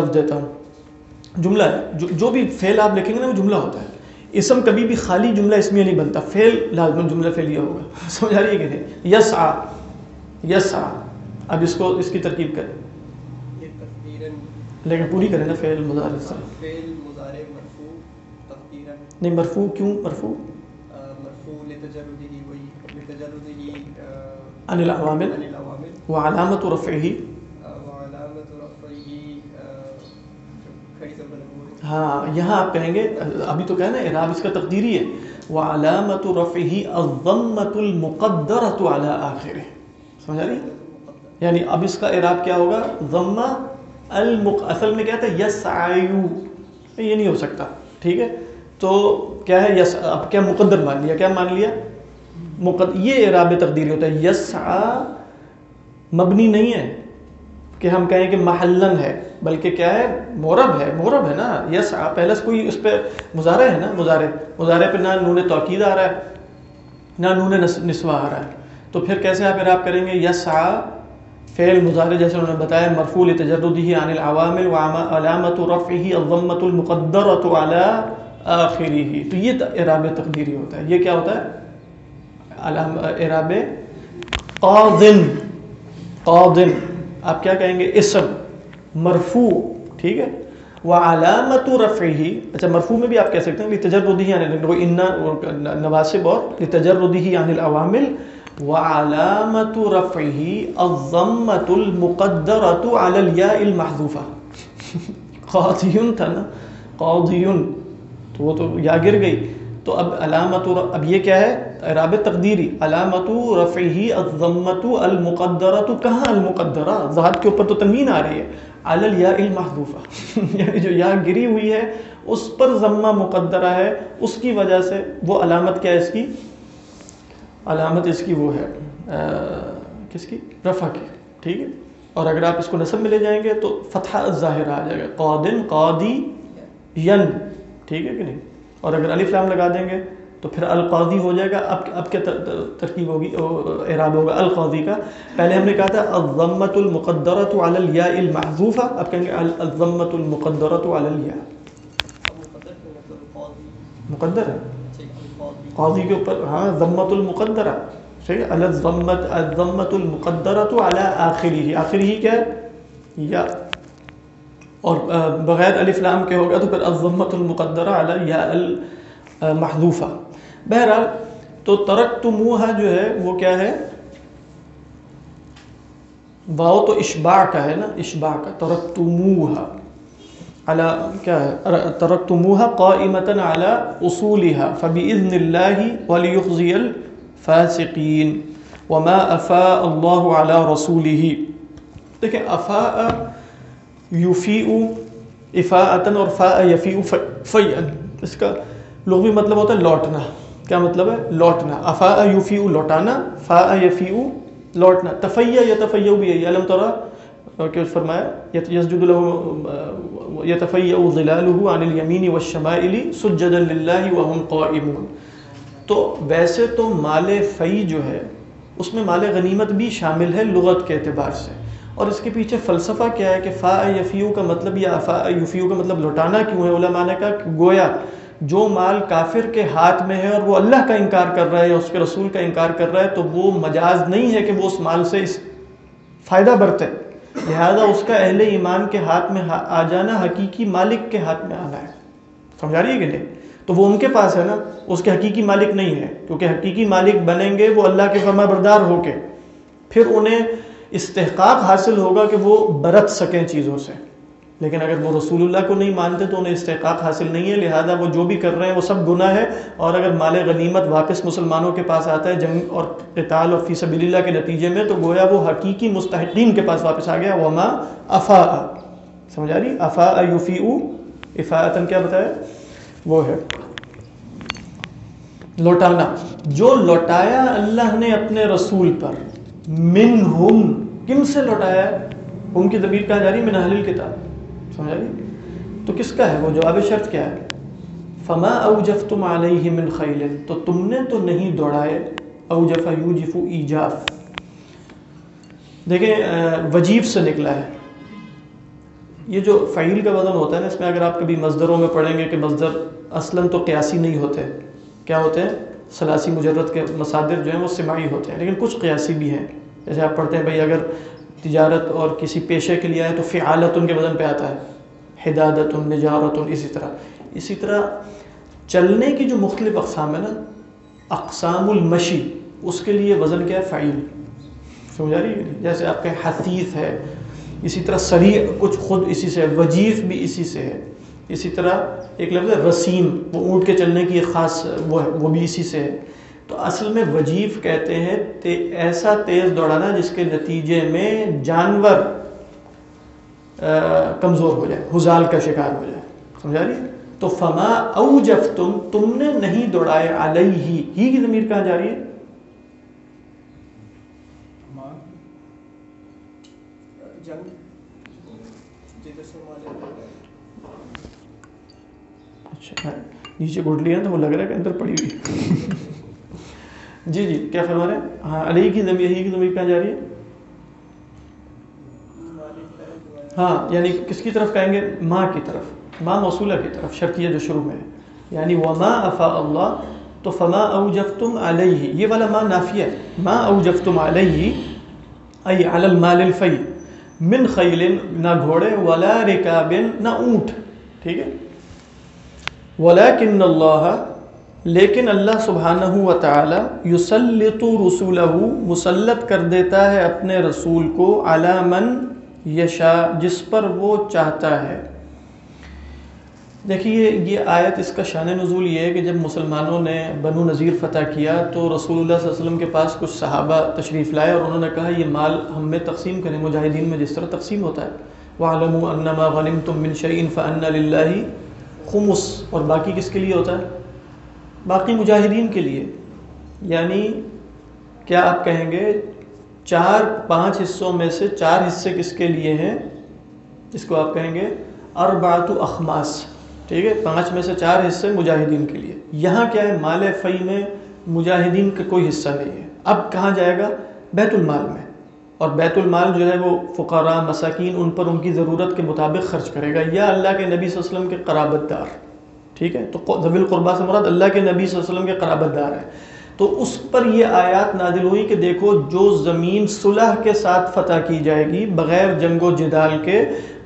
S1: لفظ دیتا ہوں جملہ ہے جو بھی فعل آپ لکھیں گے نا وہ جملہ ہوتا ہے اسم کبھی بھی خالی جملہ اسمیہ نہیں بنتا فیل لازمان جملہ فیل ہوگا <laughs> سمجھا رہی ہے کہ نہیں یس آ یس آ اب اس کو اس کی ترکیب کریں لیکن پوری کریں نا فیل مزار ہاں،
S2: فیل مزار مرفوع
S1: تقدیرن نہیں مرفوع کیوں
S2: مرفوع مرفوع لتجردی لتجردی ان العوامل وعلامت رفعه ہاں
S1: یہاں آپ کہیں گے ابھی تو کہنا ہے اس کا تقدیری ہے وہ علامت غمت المقدر رہی یعنی اب اس کا اعراب کیا ہوگا ضمہ المق اصل میں کیا تھا یس یہ نہیں ہو سکتا ٹھیک ہے تو کیا ہے یس اب کیا مقدر مان لیا کیا مان لیا یہ اعراب تقدیری ہوتا ہے یس مبنی نہیں ہے کہ ہم کہیں کہ محلن ہے بلکہ کیا ہے مورب ہے مورب ہے نا یس پہلے سے کوئی اس پہ مظاہرہ ہے نا مظاہرے مظاہرے پہ نہ نون توقید آ رہا ہے نہ نون نسوا نسواں آ رہا ہے تو پھر کیسے آپ عراب کریں گے یس آ فعل مظاہرے جیسے انہوں نے بتایا مرفول تجری عن العوام العام ہی الضمت المقدرۃ آخری ہی تو یہ عراب تقدیری ہوتا ہے یہ کیا ہوتا ہے علام عراب قاضن قاضن آپ کیا کہیں گے اسم مرفوع ٹھیک ہے وہ علامت رفعی اچھا مرفوع میں بھی آپ کہہ سکتے ہیں تجردی یعنی انا نواسب اور تجردی یعنی العوامل وعلامت رفعه الضمت المقدرت على الياء المحذوفہ <laughs> قاضیون تھا نا قاضیون تو وہ تو یا گر گئی تو اب علامت اب یہ کیا ہے اعراب تقدیری علامت رفعی الضمت المقدرت المقدرہ تو کہاں المقدرہ ذات کے اوپر تو تنوین آ رہی ہے علل یا المحذوفہ <laughs> یعنی جو یا گری ہوئی ہے اس پر ضمہ مقدرہ ہے اس کی وجہ سے وہ علامت کیا ہے اس کی علامت اس کی وہ ہے کس کی رفع کی ٹھیک ہے اور اگر آپ اس کو نصب میں لے جائیں گے تو فتح ظاہر آ جائے گا قادن قادی ین ٹھیک ہے کہ نہیں اور اگر الف لام لگا دیں گے تو پھر القاضی ہو جائے گا اب اب کیا ترکیب ہوگی اعراب ہوگا القاضی کا پہلے ہم نے کہا تھا الضمت المقدرت علی اللیا المحذوفہ اب کہیں گے الضمت المقدرہ علی مقدر مقدرا قاضی کے اوپر ہاں ضمت المقدرہ صحیح الضمت الضمت المقدرت علی آخری ہی ہی کیا ہے یا اور بغیر علی لام کے ہوگا تو پھر علی یا المحذوفہ بہرحال تو ترکتموحا جو ہے وہ کیا ہے واؤ تو اشباع کا ہے نا اشباع کا ترکت موحا کیا ہے فبإذن الله وليخزي الفاسقين وما اصول الله اللہ رسوله دیکھیں افاء یوفی او افاعتن اور فا یفیع فع اس کا لغوی مطلب ہوتا ہے لوٹنا کیا مطلب ہے لوٹنا افا یوفی او لوٹانا فا یفی او لوٹنا تفیہ یا اس فرمایا یسجد عن الیمین والشمائل سجدا للہ وهم قائمون تو ویسے تو مال فی جو ہے اس میں مال غنیمت بھی شامل ہے لغت کے اعتبار سے اور اس کے پیچھے فلسفہ کیا ہے کہ فا یفیو کا مطلب یا فا یفیو کا مطلب لوٹانا کیوں ہے علماء نے کہا کہ گویا جو مال کافر کے ہاتھ میں ہے اور وہ اللہ کا انکار کر رہا ہے یا اس کے رسول کا انکار کر رہا ہے تو وہ مجاز نہیں ہے کہ وہ اس مال سے اس فائدہ برتے لہذا اس کا اہل ایمان کے ہاتھ میں آ جانا حقیقی مالک کے ہاتھ میں آنا ہے سمجھا رہی ہے کہ نہیں تو وہ ان کے پاس ہے نا اس کے حقیقی مالک نہیں ہے کیونکہ حقیقی مالک بنیں گے وہ اللہ کے فرما بردار ہو کے پھر انہیں استحقاق حاصل ہوگا کہ وہ برت سکیں چیزوں سے لیکن اگر وہ رسول اللہ کو نہیں مانتے تو انہیں استحقاق حاصل نہیں ہے لہذا وہ جو بھی کر رہے ہیں وہ سب گناہ ہے اور اگر مال غنیمت واپس مسلمانوں کے پاس آتا ہے جنگ اور قتال اور فی سبیل اللہ کے نتیجے میں تو گویا وہ حقیقی مستحقین کے پاس واپس آ گیا وہ افا سمجھ آ رہی یوفی او افاطن کیا بتایا وہ ہے لوٹانا جو لوٹایا اللہ نے اپنے رسول پر من کن سے لوٹایا ہے کی ضمیر کہاں جا رہی ہے منہل کتاب سمجھا جی؟ تو کس کا ہے وہ جو شرط کیا ہے فما تم من خیل تو تم نے تو نہیں دوڑائے او ایجاف دیکھیں وجیب سے نکلا ہے یہ جو فعیل کا وزن ہوتا ہے نا اس میں اگر آپ کبھی مزدروں میں پڑھیں گے کہ مزدر اصلاً تو قیاسی نہیں ہوتے کیا ہوتے ہیں سلاسی مجرد کے مصادر جو ہیں وہ سماعی ہوتے ہیں لیکن کچھ قیاسی بھی ہیں جیسے آپ پڑھتے ہیں بھائی اگر تجارت اور کسی پیشے کے لیے آئے تو فعالت ان کے وزن پہ آتا ہے حدادت ان نجارت ان اسی طرح اسی طرح چلنے کی جو مختلف اقسام ہے نا اقسام المشی اس کے لیے وزن کیا ہے فعیل سمجھا رہی ہے جیسے آپ کے حثیث ہے اسی طرح سریع کچھ خود اسی سے ہے وجیف بھی اسی سے ہے اسی طرح ایک لفظ ہے رسین وہ اونٹ کے چلنے کی ایک خاص وہ ہے وہ بھی اسی سے ہے تو اصل میں وجیف کہتے ہیں تے ایسا تیز دوڑانا جس کے نتیجے میں جانور کمزور ہو جائے حزال کا شکار ہو جائے سمجھا رہی ہے تو فما او جب تم تم نے نہیں دوڑائے علیہ ہی ہی کی ضمیر کہاں جا رہی ہے جنگ اچھا، ہاں، نیچے گھٹ لیا تو وہ لگ رہا ہے کہ اندر پڑی ہوئی جی جی کیا رہے ہیں ہاں علی کی زمین یہی کی زمین کہاں جا رہی ہے ہاں یعنی کس کی طرف کہیں گے ماں کی طرف ماں موصولہ کی طرف شرطیہ جو شروع میں ہے یعنی وما افا اللہ تو فما او تم علیہ یہ والا ماں نافیہ ماں او تم علیہ ای علی المال الفی من خیل نہ گھوڑے ولا نہ اونٹ ٹھیک ہے ولیکن اللہ لیکن اللہ سبحانہ و تعالیٰ یسلط رسول مسلط کر دیتا ہے اپنے رسول کو علیٰ من یشا جس پر وہ چاہتا ہے دیکھیے یہ آیت اس کا شان نزول یہ ہے کہ جب مسلمانوں نے بنو نذیر نظیر فتح کیا تو رسول اللہ صلی اللہ علیہ وسلم کے پاس کچھ صحابہ تشریف لائے اور انہوں نے کہا یہ مال ہم میں تقسیم کریں مجاہدین میں جس طرح تقسیم ہوتا ہے علوم و غَنِمْتُم مِّن تم شعین فن اللہ خمس اور باقی کس کے لیے ہوتا ہے باقی مجاہدین کے لیے یعنی کیا آپ کہیں گے چار پانچ حصوں میں سے چار حصے کس کے لیے ہیں اس کو آپ کہیں گے اربعت اخماس ٹھیک ہے پانچ میں سے چار حصے مجاہدین کے لیے یہاں کیا ہے مال فی میں مجاہدین کا کوئی حصہ نہیں ہے اب کہاں جائے گا بیت المال میں اور بیت المال جو ہے وہ فقراء مساکین ان پر ان کی ضرورت کے مطابق خرچ کرے گا یا اللہ کے نبی صلی اللہ علیہ وسلم کے قرابت دار ٹھیک ہے تو القربہ سے مراد اللہ کے نبی صلی اللہ علیہ وسلم کے قرابت دار ہے تو اس پر یہ آیات نادل ہوئی کہ دیکھو جو زمین صلح کے ساتھ فتح کی جائے گی بغیر جنگ و جدال کے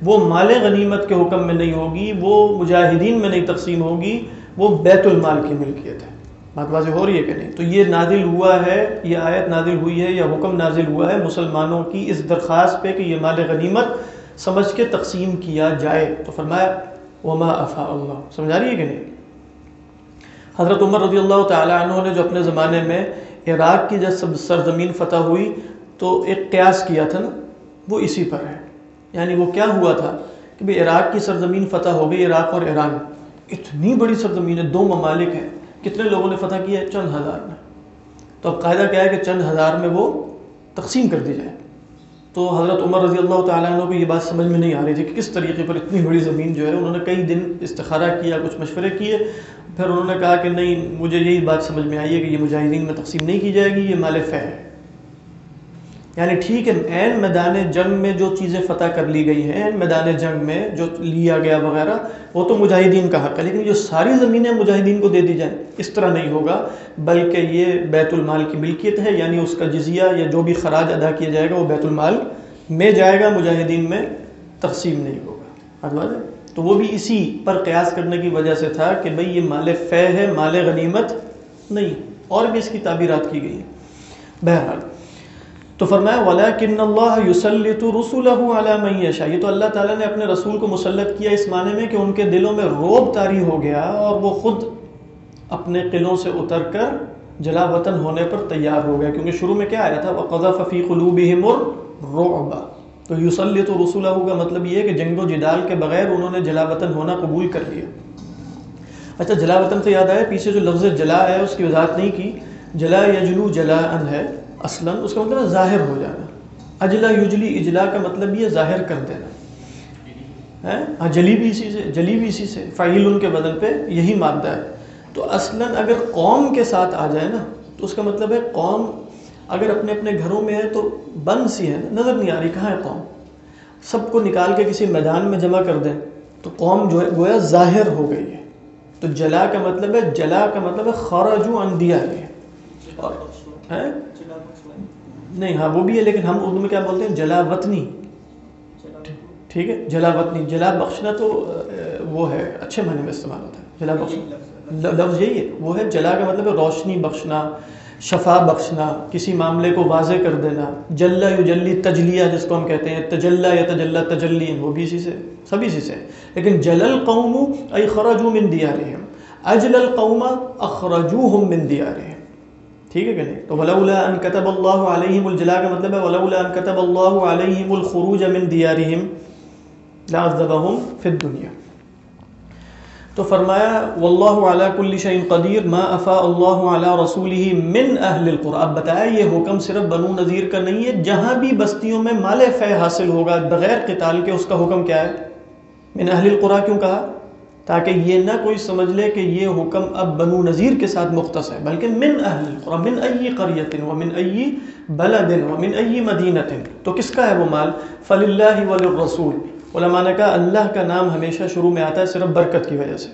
S1: وہ مال غنیمت کے حکم میں نہیں ہوگی وہ مجاہدین میں نہیں تقسیم ہوگی وہ بیت المال کی ملکیت ہے بات واضح ہو رہی ہے کہ نہیں تو یہ نادل ہوا ہے یہ آیت نادل ہوئی ہے یا حکم نازل ہوا ہے مسلمانوں کی اس درخواست پہ کہ یہ مال غنیمت سمجھ کے تقسیم کیا جائے تو فرمایا وما افا اللہ سمجھا رہی ہے کہ نہیں حضرت عمر رضی اللہ تعالیٰ عنہ نے جو اپنے زمانے میں عراق کی جب سرزمین فتح ہوئی تو ایک قیاس کیا تھا نا وہ اسی پر ہے یعنی وہ کیا ہوا تھا کہ بھائی عراق کی سرزمین فتح ہو گئی عراق اور ایران اتنی بڑی سرزمین ہے دو ممالک ہیں کتنے لوگوں نے فتح کیا ہے چند ہزار میں تو اب قاعدہ کیا ہے کہ چند ہزار میں وہ تقسیم کر دی جائے تو حضرت عمر رضی اللہ تعالیٰ عنہ کو یہ بات سمجھ میں نہیں آ رہی تھی کہ کس طریقے پر اتنی بڑی زمین جو ہے انہوں نے کئی دن استخارہ کیا کچھ مشورے کیے پھر انہوں نے کہا کہ نہیں مجھے یہی بات سمجھ میں آئی ہے کہ یہ مجاہدین میں تقسیم نہیں کی جائے گی یہ مال فہ ہے یعنی ٹھیک ہے عین میدان جنگ میں جو چیزیں فتح کر لی گئی ہیں عین میدان جنگ میں جو لیا گیا وغیرہ وہ تو مجاہدین کا حق ہے لیکن جو ساری زمینیں مجاہدین کو دے دی جائیں اس طرح نہیں ہوگا بلکہ یہ بیت المال کی ملکیت ہے یعنی اس کا جزیہ یا جو بھی خراج ادا کیا جائے گا وہ بیت المال میں جائے گا مجاہدین میں تقسیم نہیں ہوگا تو وہ بھی اسی پر قیاس کرنے کی وجہ سے تھا کہ بھئی یہ مال فہ ہے مال غنیمت نہیں اور بھی اس کی تعبیرات کی گئی ہیں بہرحال تو فرما اللہ کن اللہ علی رسول یشاء یہ تو اللہ تعالیٰ نے اپنے رسول کو مسلط کیا اس معنی میں کہ ان کے دلوں میں روب تاری ہو گیا اور وہ خود اپنے قلعوں سے اتر کر جلا وطن ہونے پر تیار ہو گیا کیونکہ شروع میں کیا آیا تھا وقذف فی قلوبہم الرعب تو یسلط رسولہ کا مطلب یہ ہے کہ جنگ و جدال کے بغیر انہوں نے جلا وطن ہونا قبول کر لیا اچھا جلا وطن سے یاد آیا پیچھے جو لفظ جلا ہے اس کی وضاحت نہیں کی جلا یجلو جلا ان ہے اصلا اس کا مطلب ہے ظاہر ہو جانا اجلا یجلی اجلا کا مطلب یہ ظاہر کر دینا ہاں؟ ہاں، جلی بھی اسی سے جلی بھی اسی سے فائل ان کے بدن پہ یہی مادہ ہے تو اصلا اگر قوم کے ساتھ آ جائے نا تو اس کا مطلب ہے قوم اگر اپنے اپنے گھروں میں ہے تو بند سی ہے نا نظر نہیں آ رہی کہاں ہے قوم سب کو نکال کے کسی میدان میں جمع کر دیں تو قوم جو ہے گویا ظاہر ہو گئی ہے تو جلا کا مطلب ہے جلا کا مطلب ہے خوراجو اندیا ہے اور ہاں؟ نہیں ہاں وہ بھی ہے لیکن ہم اردو میں کیا بولتے ہیں جلا وطنی ٹھیک ہے جلا وطنی جلا بخشنا تو وہ ہے اچھے معنی میں استعمال ہوتا ہے جلا بخشنا لفظ یہی ہے وہ ہے جلا کا مطلب روشنی بخشنا شفا بخشنا کسی معاملے کو واضح کر دینا جلا یو جلی تجلیہ جس کو ہم کہتے ہیں تجلا یا تجلا تجلی وہ بھی اسی سے سبھی اسی سے لیکن جل القوم اخراجو من دیا رہے ہے اجل قومہ اخراجو ہم مندی رہے ہیں ٹھیک ہے کہ تو ولولا ان كتب اللہ علیہم الجلا کا مطلب ہے ولولا ان كتب اللہ علیہم الخروج من دیارہم لعذبہم فی الدنیا تو فرمایا واللہ علی کل شیء قدیر ما افا اللہ علی رسوله من اہل القرى اب بتایا یہ حکم صرف بنو نذیر کا نہیں ہے جہاں بھی بستیوں میں مال فے حاصل ہوگا بغیر قتال کے اس کا حکم کیا ہے من اہل القرى کیوں کہا تاکہ یہ نہ کوئی سمجھ لے کہ یہ حکم اب بنو نذیر کے ساتھ مختص ہے بلکہ من اہل امن من قریطن قریت امین عئی بلا دل و امین عئی مدینت تو کس کا ہے وہ مال فل اللہ ولرسول نے کہا اللہ کا نام ہمیشہ شروع میں آتا ہے صرف برکت کی وجہ سے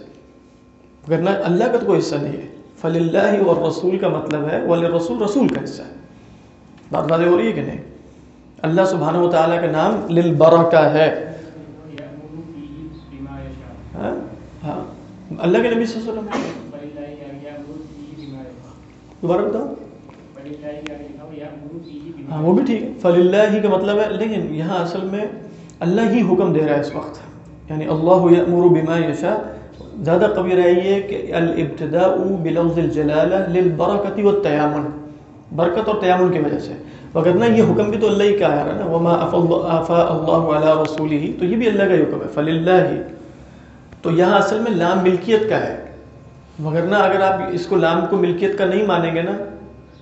S1: ورنہ اللہ کا تو کوئی حصہ نہیں ہے فل اللہ اور رسول کا مطلب ہے ول رسول رسول کا حصہ ہے بات باتیں ہو رہی ہے کہ نہیں اللہ سبحانہ و تعالیٰ کا نام للبرکہ ہے
S2: اللہ کے نبی صلی اللہ علیہ وسلم دوبارہ بتاؤ ہاں وہ بھی ٹھیک ہے
S1: فلی اللہ ہی کا مطلب ہے لیکن یہاں اصل میں اللہ ہی حکم دے رہا ہے اس وقت یعنی اللہ عور و بیما زیادہ قبی رہی ہے برکت اور تیامن کی وجہ سے وغیرہ یہ حکم بھی تو اللہ ہی کا رہا ہے تو یہ بھی اللہ کا ہی حکم ہے فلی اللہ ہی تو یہاں اصل میں لام ملکیت کا ہے مگر نہ اگر آپ اس کو لام کو ملکیت کا نہیں مانیں گے نا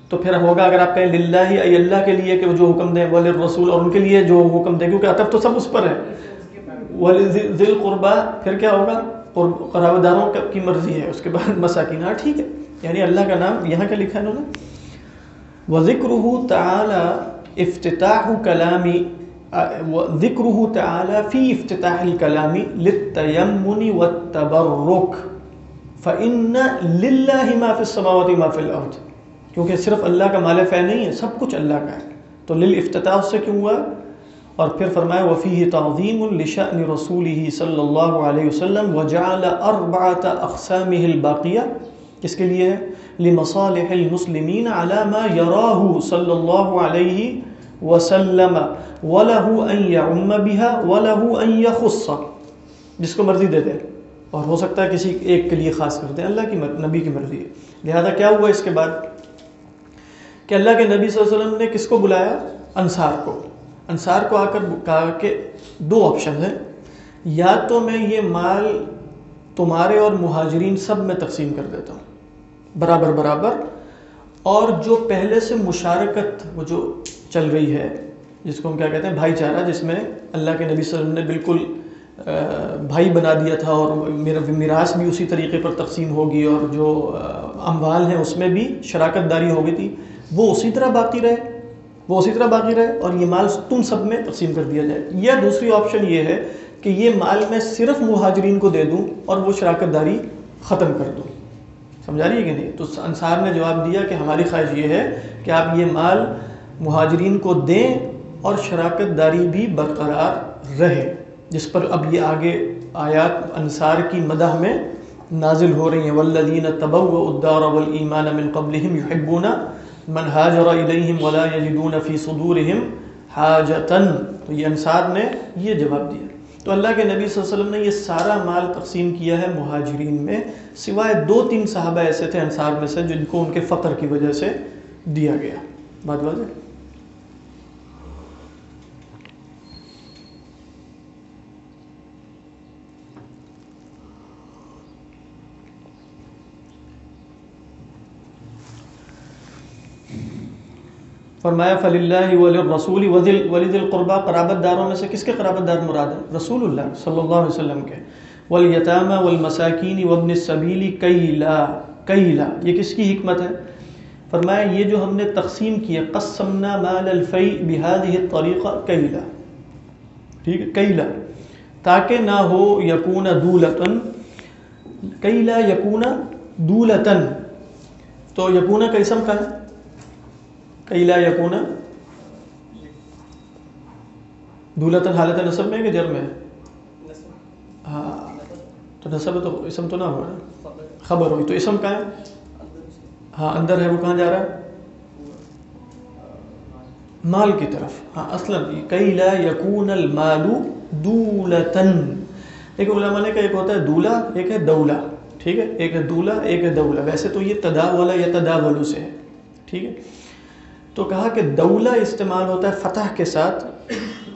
S1: تو پھر ہوگا اگر آپ کہیں للہ ہی اللہ کے لیے کہ وہ جو حکم دیں ولی رسول اور ان کے لیے جو حکم دیں کیونکہ اطب تو سب اس پر ہے ول ذیل قربا پھر کیا ہوگا داروں کی مرضی ہے اس کے بعد مساکین ہاں ٹھیک ہے یعنی اللہ کا نام یہاں کا لکھا ہے انہوں نے وہ ذکر تعلیٰ افتتاح کلامی فی افتتاح کیونکہ صرف اللہ کا مال فین نہیں ہے سب کچھ اللہ کا ہے تو لل افتتاح سے کیوں ہوا اور پھر فرمائے وفی تو رسول صلی اللہ علیہ وسلم وجال اربا الباقیہ کس کے لیے لمصالح المسلمین یراہ صلی اللہ علیہ وسلم وله ان يعم بها وله ان يخص خصہ جس کو مرضی دے دے اور ہو سکتا ہے کسی ایک کے لیے خاص کر دے اللہ کی نبی کی مرضی ہے لہذا کیا ہوا اس کے بعد کہ اللہ کے نبی صلی اللہ علیہ وسلم نے کس کو بلایا انصار کو انصار کو آ کر کہا کہ دو آپشن ہیں یا تو میں یہ مال تمہارے اور مہاجرین سب میں تقسیم کر دیتا ہوں برابر برابر اور جو پہلے سے مشارکت وہ جو چل رہی ہے جس کو ہم کیا کہتے ہیں بھائی چارہ جس میں اللہ کے نبی صلی اللہ علیہ وسلم نے بالکل بھائی بنا دیا تھا اور میرا میراث بھی اسی طریقے پر تقسیم ہوگی اور جو اموال ہیں اس میں بھی شراکت داری ہو گئی تھی وہ اسی طرح باقی رہے وہ اسی طرح باقی رہے اور یہ مال تم سب میں تقسیم کر دیا جائے یا دوسری آپشن یہ ہے کہ یہ مال میں صرف مہاجرین کو دے دوں اور وہ شراکت داری ختم کر دوں سمجھا رہی ہے کہ نہیں تو انصار نے جواب دیا کہ ہماری خواہش یہ ہے کہ آپ یہ مال مہاجرین کو دیں اور شراکت داری بھی برقرار رہے جس پر اب یہ آگے آیات انصار کی مدح میں نازل ہو رہی ہیں والایمان من في صدورهم صدور تو یہ انصار نے یہ جواب دیا تو اللہ کے نبی صلی اللہ علیہ وسلم نے یہ سارا مال تقسیم کیا ہے مہاجرین میں سوائے دو تین صحابہ ایسے تھے انصار میں سے جن کو ان کے فقر کی وجہ سے دیا گیا بات واضح فرمایا فلی اللہ ولی رسول ولید القربا قرابت داروں میں سے کس کے قرابت دار مراد ہے رسول اللہ صلی اللہ علیہ وسلم کے ولیطامہ والمساکین وابن وبن سبیلی کئیلا کئی یہ کس کی حکمت ہے فرمایا یہ جو ہم نے تقسیم کی ہے قصمنا فی باد قریق کئیلا ٹھیک کئیلا تاکہ نہ ہو یقون کئی لا یقون دولتن تو یقون کیسم کا ہے کئی لا یقون دولت حالت نصب میں کہ جرم میں ہاں تو نصب تو اسم تو نہ ہوا خبر ہوئی تو اسم کہاں ہاں اندر ہے وہ کہاں جا رہا مال کی طرف ہاں اصل کئی لا یقون المالو دولتن دیکھو علماء نے کہا ایک ہوتا ہے دولا ایک ہے دولا ٹھیک ہے ایک ہے دولا ایک ہے دولا ویسے تو یہ تدا والا یا تدا والوں سے ہے ٹھیک ہے تو کہا کہ دولہ استعمال ہوتا ہے فتح کے ساتھ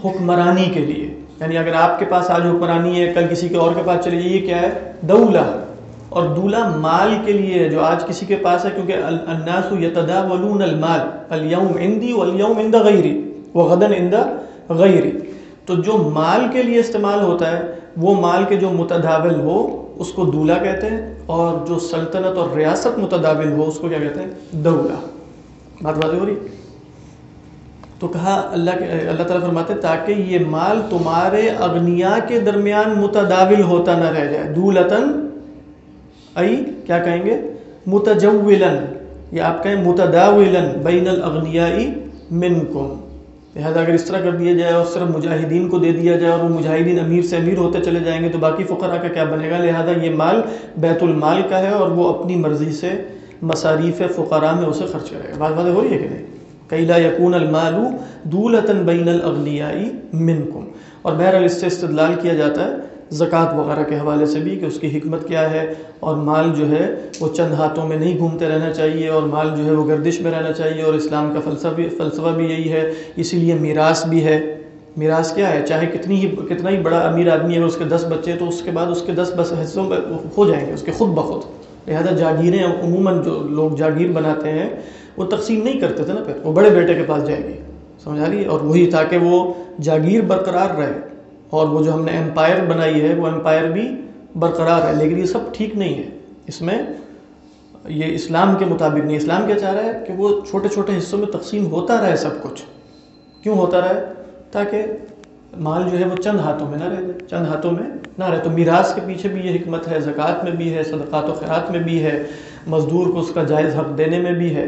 S1: حکمرانی کے لیے یعنی اگر آپ کے پاس آج حکمرانی ہے کل کسی کے اور کے پاس چلیے یہ کیا ہے دولہ اور دولہ مال کے لیے ہے جو آج کسی کے پاس ہے کیونکہ الناس یتداولون المال الیوم ولیم والیوم عند غیری وغدن عند غیری تو جو مال کے لیے استعمال ہوتا ہے وہ مال کے جو متداول ہو اس کو دولہ کہتے ہیں اور جو سلطنت اور ریاست متداول ہو اس کو کیا کہتے ہیں دولہ بات واضح ہو رہی تو کہا اللہ کے اللہ تعالیٰ فرماتے تاکہ یہ مال تمہارے اغنیا کے درمیان متداول ہوتا نہ رہ جائے دولتن کیا کہیں گے متجولن یا آپ کہیں متداولن بین منکم لہٰذا اگر اس طرح کر دیا جائے اور صرف مجاہدین کو دے دیا جائے اور وہ مجاہدین امیر سے امیر ہوتے چلے جائیں گے تو باقی فقرا کا کیا بنے گا لہٰذا یہ مال بیت المال کا ہے اور وہ اپنی مرضی سے مصاریف فقراء میں اسے خرچ کرے گا بات بات ہو رہی ہے کہ نہیں کئی یقون المالو دولتاً بین الغلیائی من کم اور بہرحال اس سے استدلال کیا جاتا ہے زکوٰۃ وغیرہ کے حوالے سے بھی کہ اس کی حکمت کیا ہے اور مال جو ہے وہ چند ہاتھوں میں نہیں گھومتے رہنا چاہیے اور مال جو ہے وہ گردش میں رہنا چاہیے اور اسلام کا فلسفہ بھی فلسفہ بھی یہی ہے اسی لیے میراث بھی ہے میراث کیا ہے چاہے کتنی ہی کتنا ہی بڑا امیر آدمی ہے اس کے دس بچے تو اس کے بعد اس کے دس بس حصوں میں ہو جائیں گے اس کے خود بخود لہذا جاگیریں عموماً جو لوگ جاگیر بناتے ہیں وہ تقسیم نہیں کرتے تھے نا پھر وہ بڑے بیٹے کے پاس جائے گی سمجھا لیے اور وہی تاکہ وہ جاگیر برقرار رہے اور وہ جو ہم نے امپائر بنائی ہے وہ امپائر بھی برقرار ہے لیکن یہ سب ٹھیک نہیں ہے اس میں یہ اسلام کے مطابق نہیں اسلام کیا چاہ رہا ہے کہ وہ چھوٹے چھوٹے حصوں میں تقسیم ہوتا رہے سب کچھ کیوں ہوتا رہے تاکہ مال جو ہے وہ چند ہاتھوں میں نہ رہے چند ہاتھوں میں نہ رہے تو میراث کے پیچھے بھی یہ حکمت ہے زکوٰۃ میں بھی ہے صدقات و خیرات میں بھی ہے مزدور کو اس کا جائز حق دینے میں بھی ہے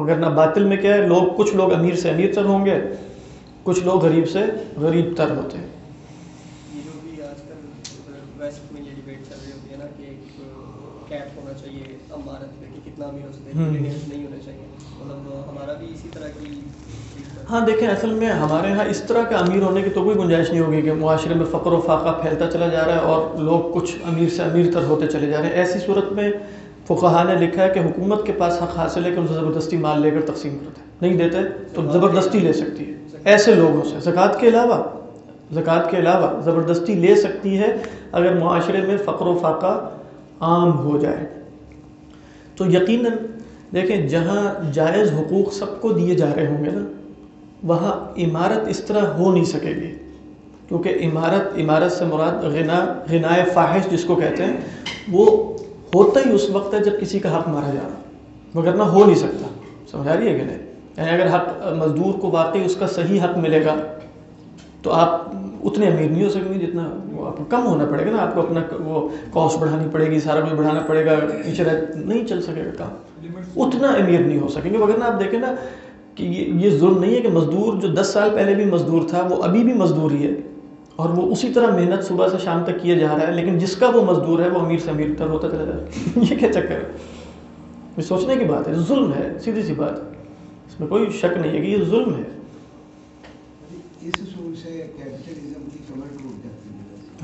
S1: مگر باطل میں کیا ہے لوگ کچھ لوگ امیر سے امیر تر ہوں گے کچھ لوگ غریب سے غریب تر ہوتے ہیں
S2: ہمارا بھی اسی طرح کی ہاں دیکھیں اصل میں
S1: ہمارے ہاں اس طرح کے امیر ہونے کی تو کوئی گنجائش نہیں ہوگی کہ معاشرے میں فقر و فاقہ پھیلتا چلا جا رہا ہے اور لوگ کچھ امیر سے امیر تر ہوتے چلے جا رہے ہیں ایسی صورت میں فقہ نے لکھا ہے کہ حکومت کے پاس حق حاصل ہے کہ ان سے زبردستی مال لے کر تقسیم کرتے نہیں دیتے تو زبردستی لے سکتی ہے ایسے لوگوں سے زکوٰۃ کے علاوہ زکوٰۃ کے علاوہ زبردستی لے سکتی ہے اگر معاشرے میں فقر و فاقہ عام ہو جائے تو یقیناً دیکھیں جہاں جائز حقوق سب کو دیے جا رہے ہوں گے نا وہاں عمارت اس طرح ہو نہیں سکے گی کیونکہ عمارت عمارت سے مراد غنا غنائے فاحش جس کو کہتے ہیں وہ ہوتا ہی اس وقت ہے جب کسی کا حق مارا جا رہا نہ ہو نہیں سکتا سمجھا رہی ہے کہ نہیں یعنی اگر حق مزدور کو واقعی اس کا صحیح حق ملے گا تو آپ اتنے امیر نہیں ہو سکیں گے جتنا وہ آپ کو کم ہونا پڑے گا نا آپ کو اپنا وہ کاسٹ بڑھانی پڑے گی سارا کچھ بڑھانا پڑے گا ان نہیں چل سکے گا کام اتنا امیر نہیں ہو سکیں گے وغیرہ آپ دیکھیں نا کہ یہ ظلم نہیں ہے کہ مزدور جو دس سال پہلے بھی مزدور تھا وہ ابھی بھی مزدور ہی ہے اور وہ اسی طرح محنت صبح سے شام تک کیا جا رہا ہے لیکن جس کا وہ مزدور ہے وہ امیر سے امیر تر ہوتا چلا جا رہا ہے <laughs> یہ کیا چکر ہے یہ سوچنے کی بات ہے ظلم ہے سیدھی سی بات اس میں کوئی شک نہیں ہے کہ یہ ظلم ہے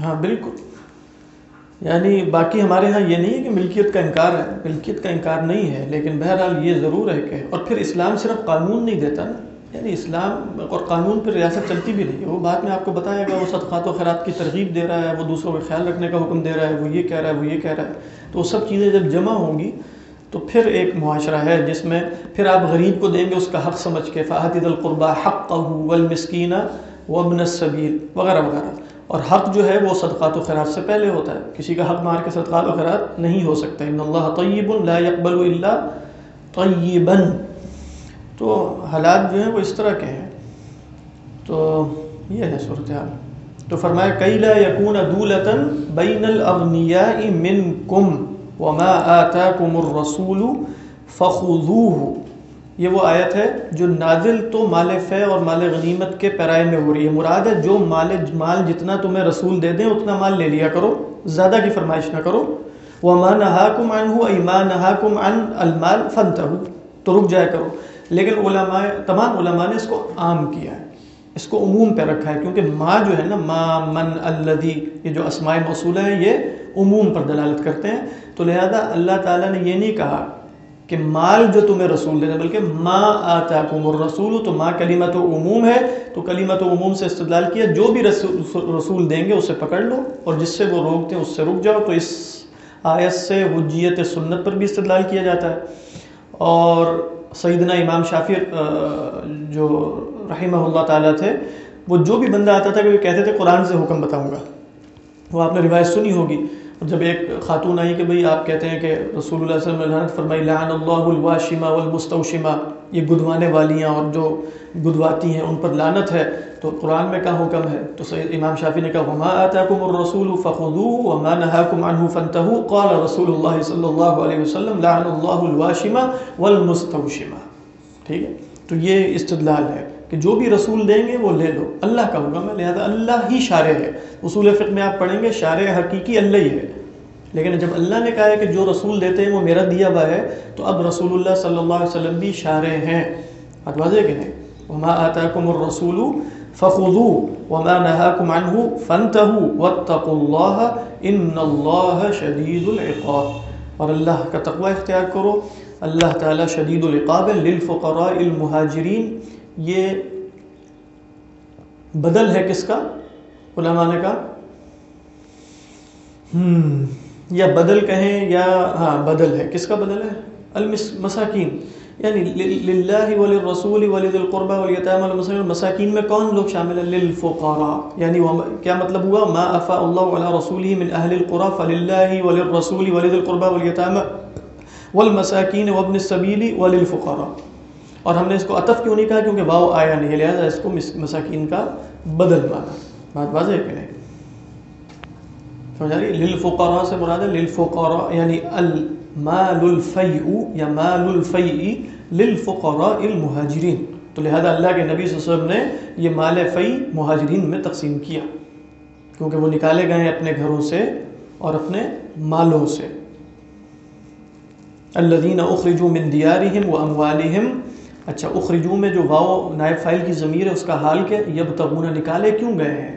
S1: ہاں بالکل یعنی باقی ہمارے ہاں یہ نہیں ہے کہ ملکیت کا انکار ہے ملکیت کا انکار نہیں ہے لیکن بہرحال یہ ضرور ہے کہ اور پھر اسلام صرف قانون نہیں دیتا نا یعنی اسلام اور قانون پر ریاست چلتی بھی نہیں ہے وہ بعد میں آپ کو بتائے گا وہ صدقات و خیرات کی ترغیب دے رہا ہے وہ دوسروں کا خیال رکھنے کا حکم دے رہا ہے وہ یہ کہہ رہا ہے وہ یہ کہہ رہا ہے تو وہ سب چیزیں جب جمع ہوں گی تو پھر ایک معاشرہ ہے جس میں پھر آپ غریب کو دیں گے اس کا حق سمجھ کے فعطیط القربہ حق قہ و المسکینہ وغیرہ وغیرہ اور حق جو ہے وہ صدقات و خیرات سے پہلے ہوتا ہے کسی کا حق مار کے صدقات و خیرات نہیں ہو سکتا ان اللہ طیب لا يقبل الا طیبا تو حالات جو ہیں وہ اس طرح کے ہیں تو یہ ہے صورتحال تو فرمایا کئی لا یقون دولتاً بین الاغنیاء منکم وما آتاکم الرسول فخذوه یہ وہ آیت ہے جو نازل تو مال فے اور مال غنیمت کے پیرائے میں ہو رہی ہے مراد ہے جو مال مال جتنا تمہیں رسول دے دیں اتنا مال لے لیا کرو زیادہ کی فرمائش نہ کرو وہ امان حاکم عن ہو ایمان کم ان المال فن تو رک جایا کرو لیکن علماء تمام علماء نے اس کو عام کیا ہے اس کو عموم پہ رکھا ہے کیونکہ ماں جو ہے نا ماں من الدی یہ جو اسماء موصول ہیں یہ عموم پر دلالت کرتے ہیں تو لہذا اللہ تعالیٰ نے یہ نہیں کہا کہ مال جو تمہیں رسول دیتا بلکہ ما آتا الرسول تو ماں کلیمت و عموم ہے تو کلیمت و عموم سے استدلال کیا جو بھی رسول دیں گے اسے پکڑ لو اور جس سے وہ روکتے ہیں اس سے رک جاؤ تو اس آیت سے حجیت سنت پر بھی استدلال کیا جاتا ہے اور سیدنا امام شافی جو رحمہ اللہ تعالیٰ تھے وہ جو بھی بندہ آتا تھا کہ وہ کہتے تھے قرآن سے حکم بتاؤں گا وہ آپ نے روایت سنی ہوگی جب ایک خاتون آئی کہ بھئی آپ کہتے ہیں کہ رسول اللہ صلی اللہ علیہ نے فرمائی لعن اللہ الواشمہ والمستوشمہ یہ گدوانے والیاں اور جو گدواتی ہیں ان پر لعنت ہے تو قرآن میں کہا حکم ہے تو سید امام شافی نے کہا رسول قال رسول اللہ صلی اللہ علیہ وسلم لعن اللہ الواشمہ والمستوشمہ ٹھیک ہے تو یہ استدلال ہے کہ جو بھی رسول دیں گے وہ لے لو اللہ کا حکم ہے لہٰذا اللہ ہی شارع ہے اصول فقہ میں آپ پڑھیں گے شارع حقیقی اللہ ہی ہے لیکن جب اللہ نے کہا ہے کہ جو رسول دیتے ہیں وہ میرا دیا ہوا ہے تو اب رسول اللہ صلی اللہ علیہ وسلم بھی شارع ہیں بات واضح وما اتواضے کے رسول فخر فنت اللہ شدید اور اللہ کا تقوی اختیار کرو اللہ تعالیٰ شدید العقاب للفقراء المہاجرین یہ بدل ہے کس کا علماء نے کا یا بدل کہیں یا ہاں بدل ہے کس کا بدل ہے المساکین یعنی للہ ولی رسول ولی القربہ ولیطم المسلم المساکین میں کون لوگ شامل ہیں للفقراء یعنی کیا مطلب ہوا ما افا اللہ علیہ رسول من اہل القرا فللہ ولی رسول ولی القربہ ولیطم والمساکین وابن السبیل وللفقراء الفقرا اور ہم نے اس کو عطف کیوں نہیں کہا کیونکہ واؤ آیا نہیں لہٰذا اس کو مساکین کا بدل مانا بات واضح کہ نہیں سمجھا رہی سے مراد ہے برادہ یعنی المال یا مال تو لہذا اللہ کے نبی صلی اللہ علیہ وسلم نے یہ مال فئی مہاجرین میں تقسیم کیا کیونکہ وہ نکالے گئے ہیں اپنے گھروں سے اور اپنے مالوں سے الذين اخرجوا من ديارهم واموالهم اچھا اخرجوں میں جو واؤ نائب فائل کی ضمیر ہے اس کا حال کے یب تغونہ نکالے کیوں گئے ہیں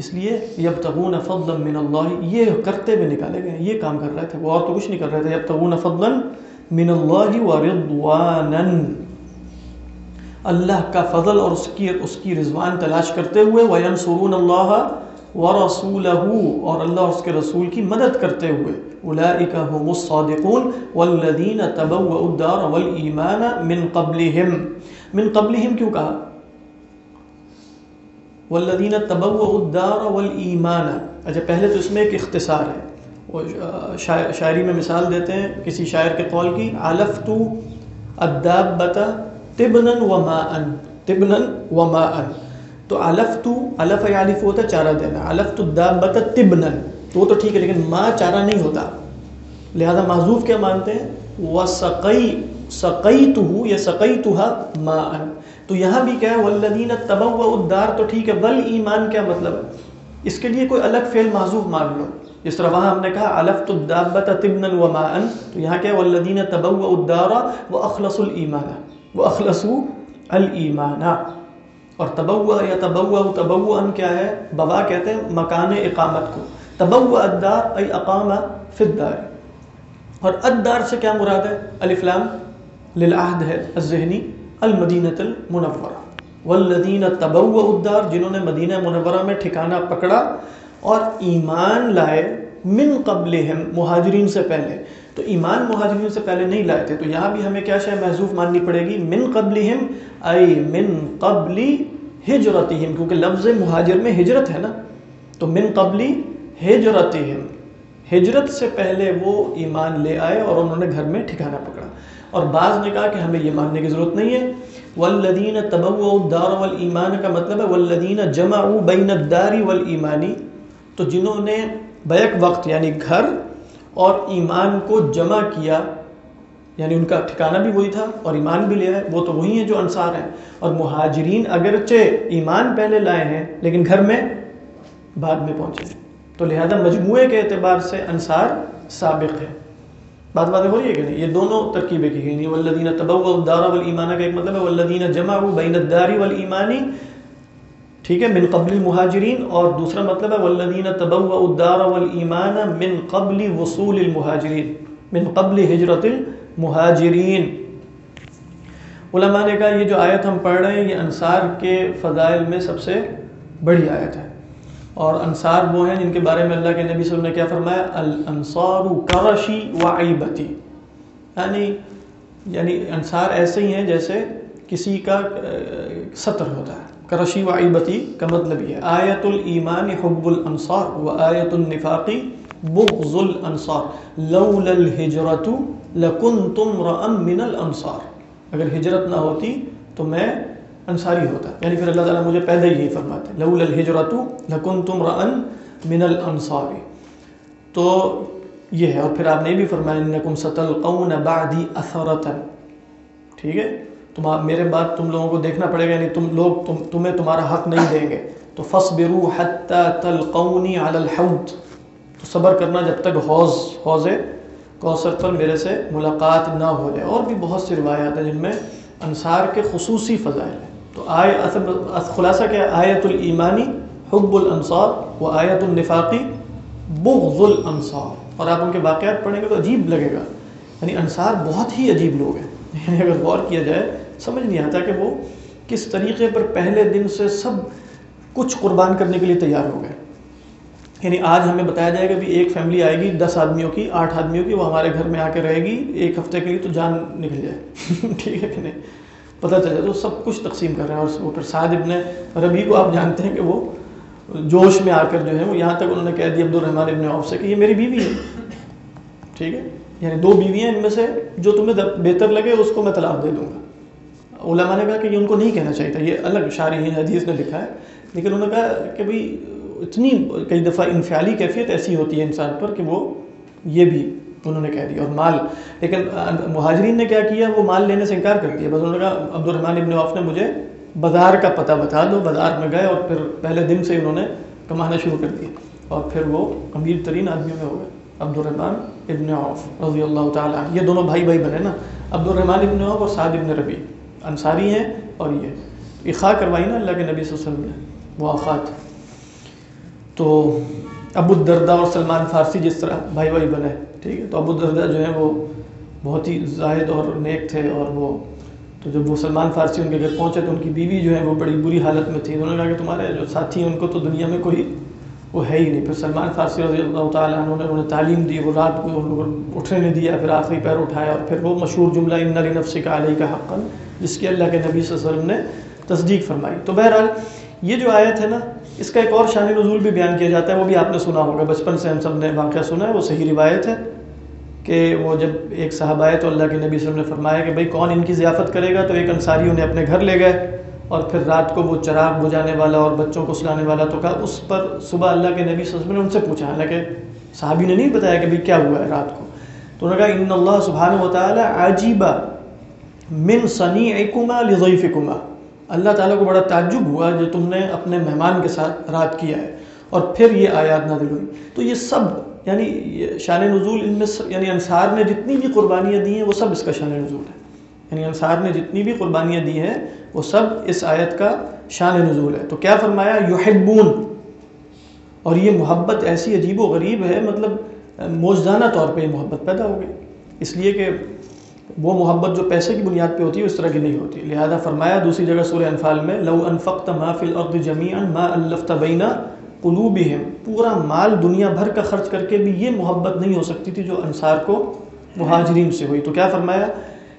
S1: اس لیے یب تغون فضلا من اللہ یہ کرتے ہوئے نکالے گئے ہیں یہ کام کر رہے تھے وہ اور تو کچھ نہیں کر رہے تھے یب تغون فضلا من اللہ و اللہ کا فضل اور اس کی اس کی رضوان تلاش کرتے ہوئے وینصرون اللہ ورسولہ اور اللہ اور اس کے رسول کی مدد کرتے ہوئے هم الصادقون تبوؤوا تبوؤوا الدار الدار من من کیوں کہا ویمانا اچھا پہلے تو اس میں ایک اختصار ہے وہ شاعری میں مثال دیتے ہیں کسی شاعر کے قول کی تبنا تبنا وماء وماء تو الف تو الف الف ہوتا ہے چارہ دینا الف تو دابت تبنن تو وہ تو ٹھیک ہے لیکن ماں چارہ نہیں ہوتا لہذا معذوف کیا مانتے ہیں وہ سقئی یا تو تو ما تو یہاں بھی کیا ہے ولدین تب و ادار تو ٹھیک ہے بل ایمان کیا مطلب اس کے لیے کوئی الگ فعل معذوف مان لو جس طرح وہاں ہم نے کہا الف تو دعبت و ما ان تو یہاں کیا ہے وَدین تب و ادارا وہ اخلص المان اخلص المانہ اور تبوا یا تبوا ہم کیا ہے ببا کہتے ہیں مکان اقامت کو تبوا ادار اقام اور ادار سے کیا مراد ہے الفلام للعہد ہے ذہنی المدینۃ المنورہ والذین تبوا الدار ادار جنہوں نے مدینہ منورہ میں ٹھکانہ پکڑا اور ایمان لائے من قبل مہاجرین سے پہلے تو ایمان مہاجرین سے پہلے نہیں لائے تھے تو یہاں بھی ہمیں کیا شاید محضوف ماننی پڑے گی من ای من قبلی ہجرت کیونکہ لفظ مہاجر میں ہجرت ہے نا تو من قبلی ہجرت ہجرت سے پہلے وہ ایمان لے آئے اور انہوں نے گھر میں ٹھکانا پکڑا اور بعض نے کہا کہ ہمیں یہ ماننے کی ضرورت نہیں ہے والذین تبوؤوا الدار والایمان کا مطلب ہے والذین جمعوا بین الدار والایمانی تو جنہوں نے بیک وقت یعنی گھر اور ایمان کو جمع کیا یعنی ان کا ٹھکانہ بھی وہی تھا اور ایمان بھی لیا ہے وہ تو وہی ہیں جو انصار ہیں اور مہاجرین اگرچہ ایمان پہلے لائے ہیں لیکن گھر میں بعد میں پہنچے ہیں تو لہذا مجموعے کے اعتبار سے انصار سابق ہے بات بات رہی ہے کہ نہیں یہ دونوں ترکیبیں کی گئی کا ایک مطلب ہے والذین دینا جمع ہو والایمانی ٹھیک ہے من قبل مہاجرین اور دوسرا مطلب ہے والذین طب الدار والایمان من قبل وصول المہاجرین من قبل ہجرت المہاجرین نے کہا یہ جو آیت ہم پڑھ رہے ہیں یہ انصار کے فضائل میں سب سے بڑی آیت ہے اور انصار وہ ہیں جن کے بارے میں اللہ کے نبی صلی اللہ علیہ وسلم نے کیا فرمایا الانصار و کرشی وعیبتی یعنی یعنی انصار ایسے ہی ہیں جیسے کسی کا ستر ہوتا ہے کرشی و عیبتی کا مطلب یہ آیت آیت حب و النفاقی بغض الانصار الانصار لولا الحجرت من اگر ہجرت نہ ہوتی تو میں انصاری ہوتا یعنی پھر اللہ تعالیٰ مجھے پہلے ہی فرماتے لولا الحجرت من الانصار تو یہ ہے اور پھر آپ نے بھی فرمایا انکم ستلقون بعدی اثرتا ٹھیک ہے تم میرے بعد تم لوگوں کو دیکھنا پڑے گا یعنی تم لوگ تم تمہیں تمہارا حق نہیں دیں گے تو فص برو روح حت تل قونی صبر کرنا جب تک حوض حوض کوثر پر میرے سے ملاقات نہ ہو جائے اور بھی بہت سی روایات ہیں جن میں انصار کے خصوصی فضائل ہیں تو آئے خلاصہ کیا آیت الایمانی حب الانصار و آیت النفاقی بغض الانصار اور آپ ان کے واقعات پڑھیں گے تو عجیب لگے گا یعنی انصار بہت ہی عجیب لوگ ہیں یعنی اگر غور کیا جائے سمجھ نہیں آتا کہ وہ کس طریقے پر پہلے دن سے سب کچھ قربان کرنے کے لیے تیار ہو گئے یعنی آج ہمیں بتایا جائے گا کہ ایک فیملی آئے گی دس آدمیوں کی آٹھ آدمیوں کی وہ ہمارے گھر میں آ کے رہے گی ایک ہفتے کے لیے تو جان نکل جائے <laughs> ٹھیک ہے کہ نہیں پتہ چلے تو سب کچھ تقسیم کر رہے ہیں اور وہ سعد ابن ربی کو آپ جانتے ہیں کہ وہ جوش میں آ کر جو ہے وہ یہاں تک انہوں نے کہہ دی الرحمٰن ابن آف سے کہ یہ میری بیوی ہے ٹھیک ہے یعنی دو بیوی ہیں ان میں سے جو تمہیں بہتر لگے اس کو میں طلاق دے دوں گا علماء نے کہا کہ یہ ان کو نہیں کہنا چاہیے تھا یہ الگ ہے حدیث نے لکھا ہے لیکن انہوں نے کہا کہ بھائی اتنی کئی دفعہ انفیالی کیفیت ایسی ہوتی ہے انسان پر کہ وہ یہ بھی انہوں نے کہہ دیا اور مال لیکن مہاجرین نے کیا کیا وہ مال لینے سے انکار کر دیا بس انہوں نے کہا عبد الرحمٰن ابن عوف نے مجھے بازار کا پتہ بتا دو بازار میں گئے اور پھر پہلے دن سے انہوں نے کمانا شروع کر دیا اور پھر وہ امیر ترین آدمیوں میں ہو گئے عبد الرحمٰن ابن عوف رضی اللہ تعالیٰ یہ دونوں بھائی بھائی بنے نا عبد الرحمٰن ابن عوف اور سعد ابن ربی انصاری ہیں اور یہ اخا کروائی نا اللہ کے نبی صلی اللہ علیہ وسلم نے وہ آخات تو ابو الدردہ اور سلمان فارسی جس طرح بھائی بھائی بنے ٹھیک ہے تو ابو الدردہ جو ہیں وہ بہت ہی زاہد اور نیک تھے اور وہ تو جب وہ سلمان فارسی ان کے گھر پہنچے تو ان کی بیوی جو ہے وہ بڑی بری حالت میں تھی انہوں نے کہا کہ تمہارے جو ساتھی ہیں ان کو تو دنیا میں کوئی وہ ہے ہی نہیں پھر سلمان فارسی رضی اللہ تعالیٰ عنہ نے انہیں تعلیم دی وہ رات کو ان کو اٹھنے نہیں دیا پھر آخری پیر اٹھایا اور پھر وہ مشہور جملہ ان نفس کا علیہ کا حقن جس کی اللہ کے نبی صلی اللہ علیہ وسلم نے تصدیق فرمائی تو بہرحال یہ جو آیت ہے نا اس کا ایک اور شان نزول بھی بیان کیا جاتا ہے وہ بھی آپ نے سنا ہوگا بچپن سے ہم سب نے واقعہ سنا ہے وہ صحیح روایت ہے کہ وہ جب ایک صاحب آئے تو اللہ کے نبی صلی اللہ علیہ وسلم نے فرمایا کہ بھائی کون ان کی ضیافت کرے گا تو ایک انصاری انہیں اپنے گھر لے گئے اور پھر رات کو وہ چراغ بجانے والا اور بچوں کو سلانے والا تو کہا اس پر صبح اللہ کے نبی صلی اللہ علیہ وسلم نے ان سے پوچھا حالانکہ صحابی نے نہیں بتایا کہ بھائی کیا ہوا ہے رات کو تو انہوں نے کہا ان اللہ سبحانہ و تعالیٰ عجیبہ من سنی ایکمہ لغیفمہ اللہ تعالیٰ کو بڑا تعجب ہوا جو تم نے اپنے مہمان کے ساتھ رات کیا ہے اور پھر یہ آیات نہ ہوئی تو یہ سب یعنی شان نزول ان میں یعنی انصار نے جتنی بھی قربانیاں دی ہیں وہ سب اس کا شان نزول ہے یعنی انصار نے جتنی بھی قربانیاں دی ہیں وہ سب اس آیت کا شان نزول ہے تو کیا فرمایا یحبون اور یہ محبت ایسی عجیب و غریب ہے مطلب موجدانہ طور پہ یہ محبت پیدا ہو گئی اس لیے کہ وہ محبت جو پیسے کی بنیاد پہ ہوتی ہے اس طرح کی نہیں ہوتی لہذا فرمایا دوسری جگہ سورہ انفال میں لو انفقت قلو بھی ہے پورا مال دنیا بھر کا خرچ کر کے بھی یہ محبت نہیں ہو سکتی تھی جو انصار کو مہاجرین سے ہوئی تو کیا فرمایا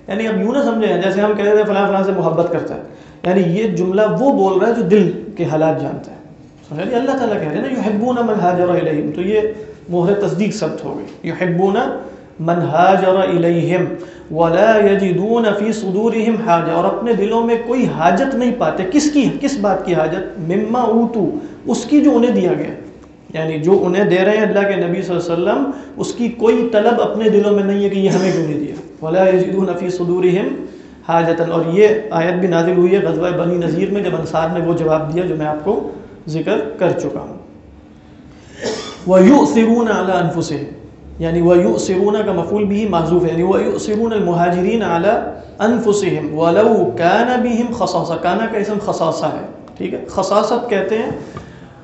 S1: یعنی اب یوں نہ سمجھیں جیسے ہم کہہ رہے تھے فلاں فلاں سے محبت کرتا ہے یعنی یہ جملہ وہ بول رہا ہے جو دل کے حالات جانتا ہے سمجھا یعنی اللہ تعالیٰ کہہ رہے ہیں نا یو حکبون تو یہ محر تصدیق سب ہو گئی یو من الیہم ولا یجدون فی صدورہم حاجہ اور اپنے دلوں میں کوئی حاجت نہیں پاتے کس کی کس بات کی حاجت مما اوتو اس کی جو انہیں دیا گیا یعنی جو انہیں دے رہے ہیں اللہ کے نبی صلی اللہ علیہ وسلم اس کی کوئی طلب اپنے دلوں میں نہیں ہے کہ یہ ہمیں کیوں نہیں دیا ولا یجدون فی صدورہم حاجتا اور یہ آیت بھی نازل ہوئی ہے غزوہ بنی نذیر میں جب انصار نے وہ جواب دیا جو میں آپ کو ذکر کر چکا ہوں یعنی ویو سرونا کا مفول بھی معذوف ہے یعنی ویو سرون المہاجرین اعلیٰ انفسم کانا خساسا کانا کا اسم خساسا ہے ٹھیک ہے خساست کہتے ہیں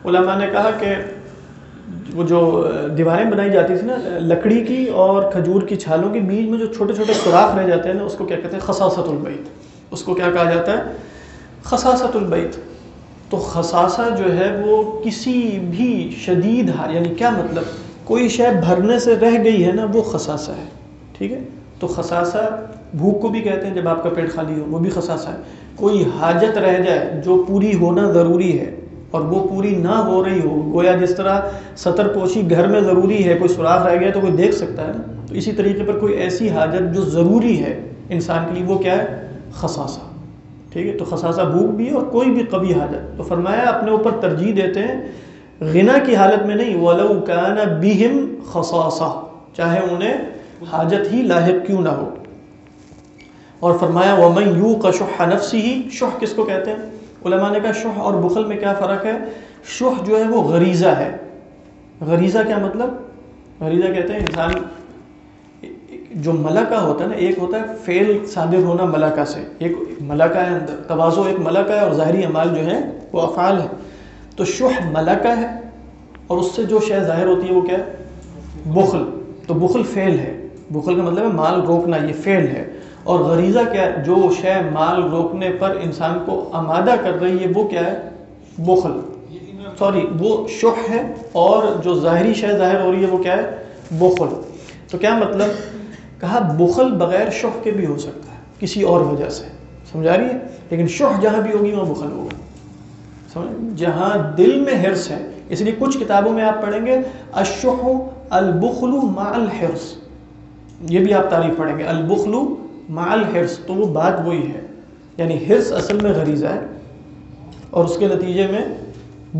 S1: علماء نے کہا کہ وہ جو دیواریں بنائی جاتی تھیں نا لکڑی کی اور کھجور کی چھالوں کے بیچ میں جو چھوٹے چھوٹے سوراخ رہ جاتے ہیں نا اس کو کیا کہتے ہیں خساست البعید اس کو کیا کہا جاتا ہے خساسۃ البعید تو خساسا جو ہے وہ کسی بھی شدید ہار یعنی کیا مطلب کوئی شے بھرنے سے رہ گئی ہے نا وہ خساسا ہے ٹھیک ہے تو خساسا بھوک کو بھی کہتے ہیں جب آپ کا پیٹ خالی ہو وہ بھی خساسا ہے کوئی حاجت رہ جائے جو پوری ہونا ضروری ہے اور وہ پوری نہ ہو رہی ہو گویا جس طرح ستر پوشی گھر میں ضروری ہے کوئی سوراخ رہ گیا تو کوئی دیکھ سکتا ہے نا تو اسی طریقے پر کوئی ایسی حاجت جو ضروری ہے انسان کے لیے وہ کیا ہے خساسا ٹھیک ہے تو خساسا بھوک بھی ہے اور کوئی بھی قوی حاجت تو فرمایا اپنے اوپر ترجیح دیتے ہیں غنا کی حالت میں نہیں ولو کان بہم چاہے انہیں حاجت ہی لاحق کیوں نہ ہو اور فرمایا ہی شح کس کو کہتے ہیں علماء نے کہا شح اور بخل میں کیا فرق ہے شح جو ہے وہ غریزہ ہے غریزہ کیا مطلب غریزہ کہتے ہیں انسان جو ملکہ ہوتا ہے نا ایک ہوتا ہے فیل صادر ہونا ملکہ سے ایک ملکہ ہے توازو ایک ملکہ ہے اور ظاہری اعمال جو ہے وہ افعال ہے تو شح ملکہ ہے اور اس سے جو شے ظاہر ہوتی ہے وہ کیا ہے بخل تو بخل فعل ہے بخل کا مطلب ہے مال روکنا یہ فعل ہے اور غریضہ کیا جو شے مال روکنے پر انسان کو آمادہ کر رہی ہے وہ کیا ہے بخل سوری وہ شح ہے اور جو ظاہری شے ظاہر ہو رہی ہے وہ کیا ہے بخل تو کیا مطلب کہا بخل بغیر شح کے بھی ہو سکتا ہے کسی اور وجہ سے سمجھا رہی ہے لیکن شح جہاں بھی ہوگی وہاں بخل ہوگا جہاں دل میں حرص ہے اس لیے کچھ کتابوں میں آپ پڑھیں گے اشح البخل مع الحرص یہ بھی آپ تعریف پڑھیں گے البخلو الحرص تو وہ بات وہی ہے یعنی حرص اصل میں غریضہ ہے اور اس کے نتیجے میں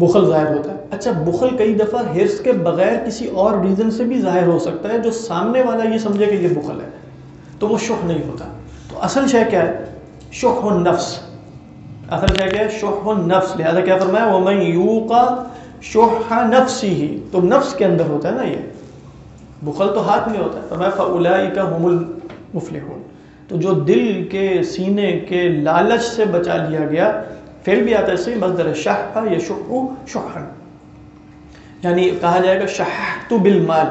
S1: بخل ظاہر ہوتا ہے اچھا بخل کئی دفعہ حرص کے بغیر کسی اور ریزن سے بھی ظاہر ہو سکتا ہے جو سامنے والا یہ سمجھے کہ یہ بخل ہے تو وہ شخ نہیں ہوتا تو اصل شے کیا ہے شخ و نفس اخر کیا گیا شوہ نفس لہٰذا کیا فرمایا شوہ نفس ہی تو نفس کے اندر ہوتا ہے نا یہ بخل تو ہاتھ میں ہوتا ہے فرمایا اولا کافل تو جو دل کے سینے کے لالچ سے بچا لیا گیا پھر بھی آتا ہے صحیح مزدر شاہ کا یہ شخو شخن یعنی کہا جائے گا شاہ تو بالمال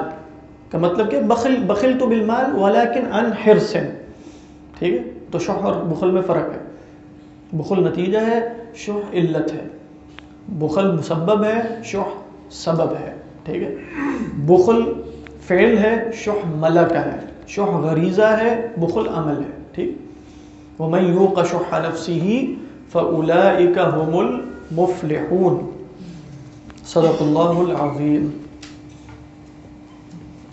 S1: کا مطلب کہ شوہ اور بخل میں فرق ہے بخل نتیجہ ہے شح علت ہے بخل مسبب ہے شح سبب ہے ٹھیک ہے بخل فعل ہے شح ملک ہے شح غریزہ ہے بخل عمل ہے ٹھیک وہ میں یوں کا کشح نفسی ہی فلا المفلحون صدق اللہ العظیم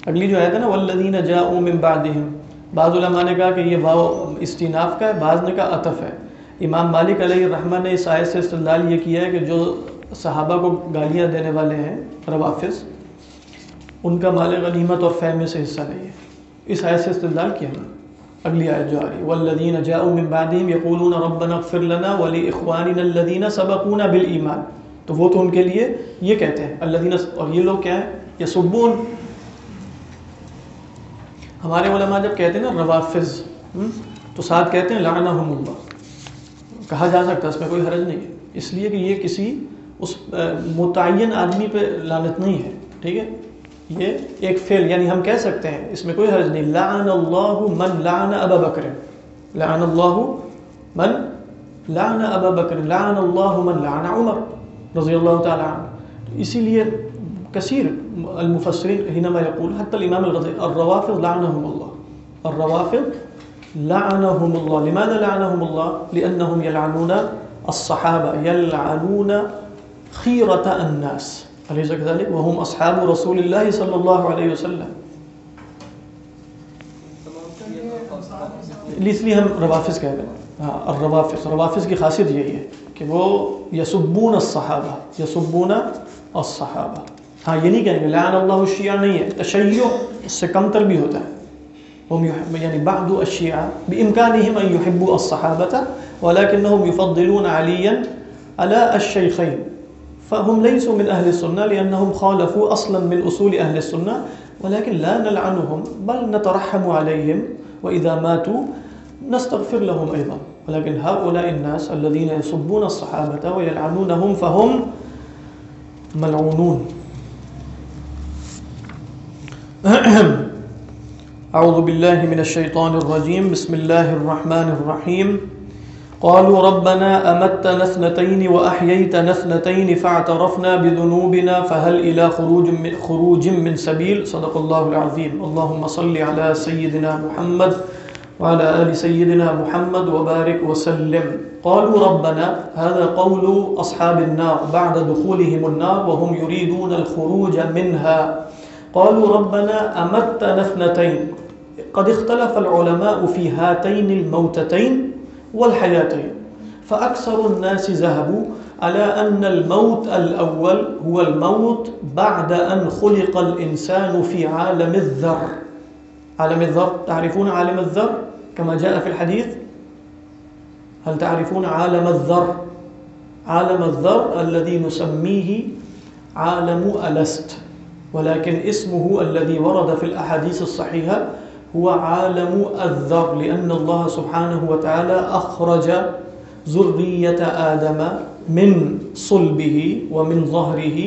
S1: اگلی جو ہے نا والذین جاؤ من بعدہم بعض علماء نے کہا کہ یہ واو استیناف کا ہے بعض نے کہا عطف ہے امام مالک علیہ الرحمہ نے اس آیت سے استدلال یہ کیا ہے کہ جو صحابہ کو گالیاں دینے والے ہیں روافظ ان کا مال غنیمت اور فہم سے حصہ نہیں ہے اس آیت سے استدلال کیا نا اگلی آیت جو آ رہی و لدینہ جاؤم یقولہ ولی اخوان اللّینہ صبقہ بال امام تو وہ تو ان کے لیے یہ کہتے ہیں اللہ اور یہ لوگ کیا ہیں یہ سبون ہمارے علماء جب کہتے ہیں نا روافظ تو ساتھ کہتے ہیں لڑنا ہوں کہا جا سکتا ہے اس میں کوئی حرج نہیں ہے اس لیے کہ یہ کسی اس متعین آدمی پہ لانت نہیں ہے ٹھیک ہے یہ ایک فعل یعنی ہم کہہ سکتے ہیں اس میں کوئی حرج نہیں لعن اللہ من لعن ابا بکر لعن اللہ من لعن ابا بکر لعن اللہ من لعن عمر رضی اللہ تعالیٰ اسی لیے کثیر المفسرین حینما یقول حتی الامام اور الروافض لعنهم اللہ الروافض لعنهم الله لماذا لعنهم الله لأنهم يلعنون الصحابة يلعنون خيرة الناس أليس كذلك وهم أصحاب رسول الله صلى الله عليه وسلم اس لیے ہم روافظ کہہ رہے ہیں ہاں الروافظ روافظ کی خاصیت یہی ہے کہ وہ یسبون الصحابہ یسبون الصحابہ ہاں یہ نہیں کہیں گے لعن اللہ الشیعہ نہیں ہے تشیع اس سے کم تر بھی ہوتا ہے هم يحب يعني بعض الشيعة بإمكانهم أن يحبوا الصحابة ولكنهم يفضلون عليا على الشيخين فهم ليسوا من أهل السنة لأنهم خالفوا أصلا من أصول أهل السنة ولكن لا نلعنهم بل نترحم عليهم وإذا ماتوا نستغفر لهم أيضا ولكن هؤلاء الناس الذين يصبون الصحابة ويلعنونهم فهم ملعونون <clears throat> اعوذ باللہ من الشیطان الرجیم بسم اللہ الرحمن الرحیم قالوا ربنا امتنا اثنتين واحييتنا اثنتين فاعترفنا بذنوبنا فهل الى خروج من خروج من سبيل صدق الله العظيم اللهم صل على سيدنا محمد وعلى آل سيدنا محمد وبارك وسلم قالوا ربنا هذا قول اصحاب النار بعد دخولهم النار وهم يريدون الخروج منها قالوا ربنا امتنا اثنتين قد اختلف العلماء في هاتين الموتتين والحياتين فأكثر الناس ذهبوا على أن الموت الأول هو الموت بعد أن خلق الإنسان في عالم الذر عالم الذر تعرفون عالم الذر كما جاء في الحديث هل تعرفون عالم الذر عالم الذر الذي نسميه عالم ألست ولكن اسمه الذي ورد في الأحاديث الصحيحة هو عالم الذر لأن الله سبحانه وتعالى أخرج ذرية آدم من صلبه ومن ظهره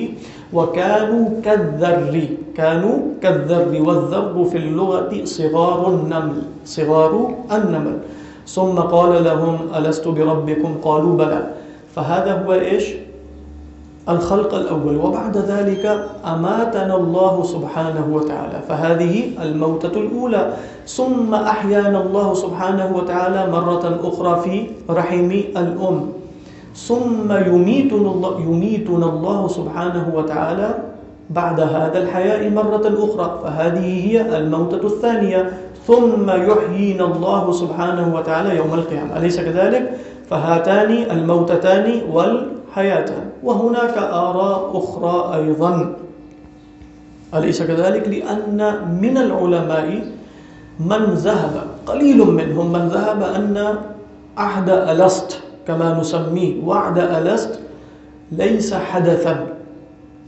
S1: وكانوا كالذر كانوا كالذر والذر في اللغة صغار النمل صغار النمل ثم قال لهم ألست بربكم قالوا بلى فهذا هو إيش؟ الخلق الأول وبعد ذلك أماتنا الله سبحانه وتعالى فهذه الموتة الأولى ثم أحيانا الله سبحانه وتعالى مرة أخرى في رحم الأم ثم يميتنا الله, يميتنا الله سبحانه وتعالى بعد هذا الحياء مرة أخرى فهذه هي الموتة الثانية ثم يحيينا الله سبحانه وتعالى يوم القيام أليس كذلك؟ فهاتان الموتتان وال حياته وهناك آراء أخرى أيضا أليس كذلك لأن من العلماء من ذهب قليل منهم من ذهب أن عهد ألست كما نسميه وعد ألست ليس حدثا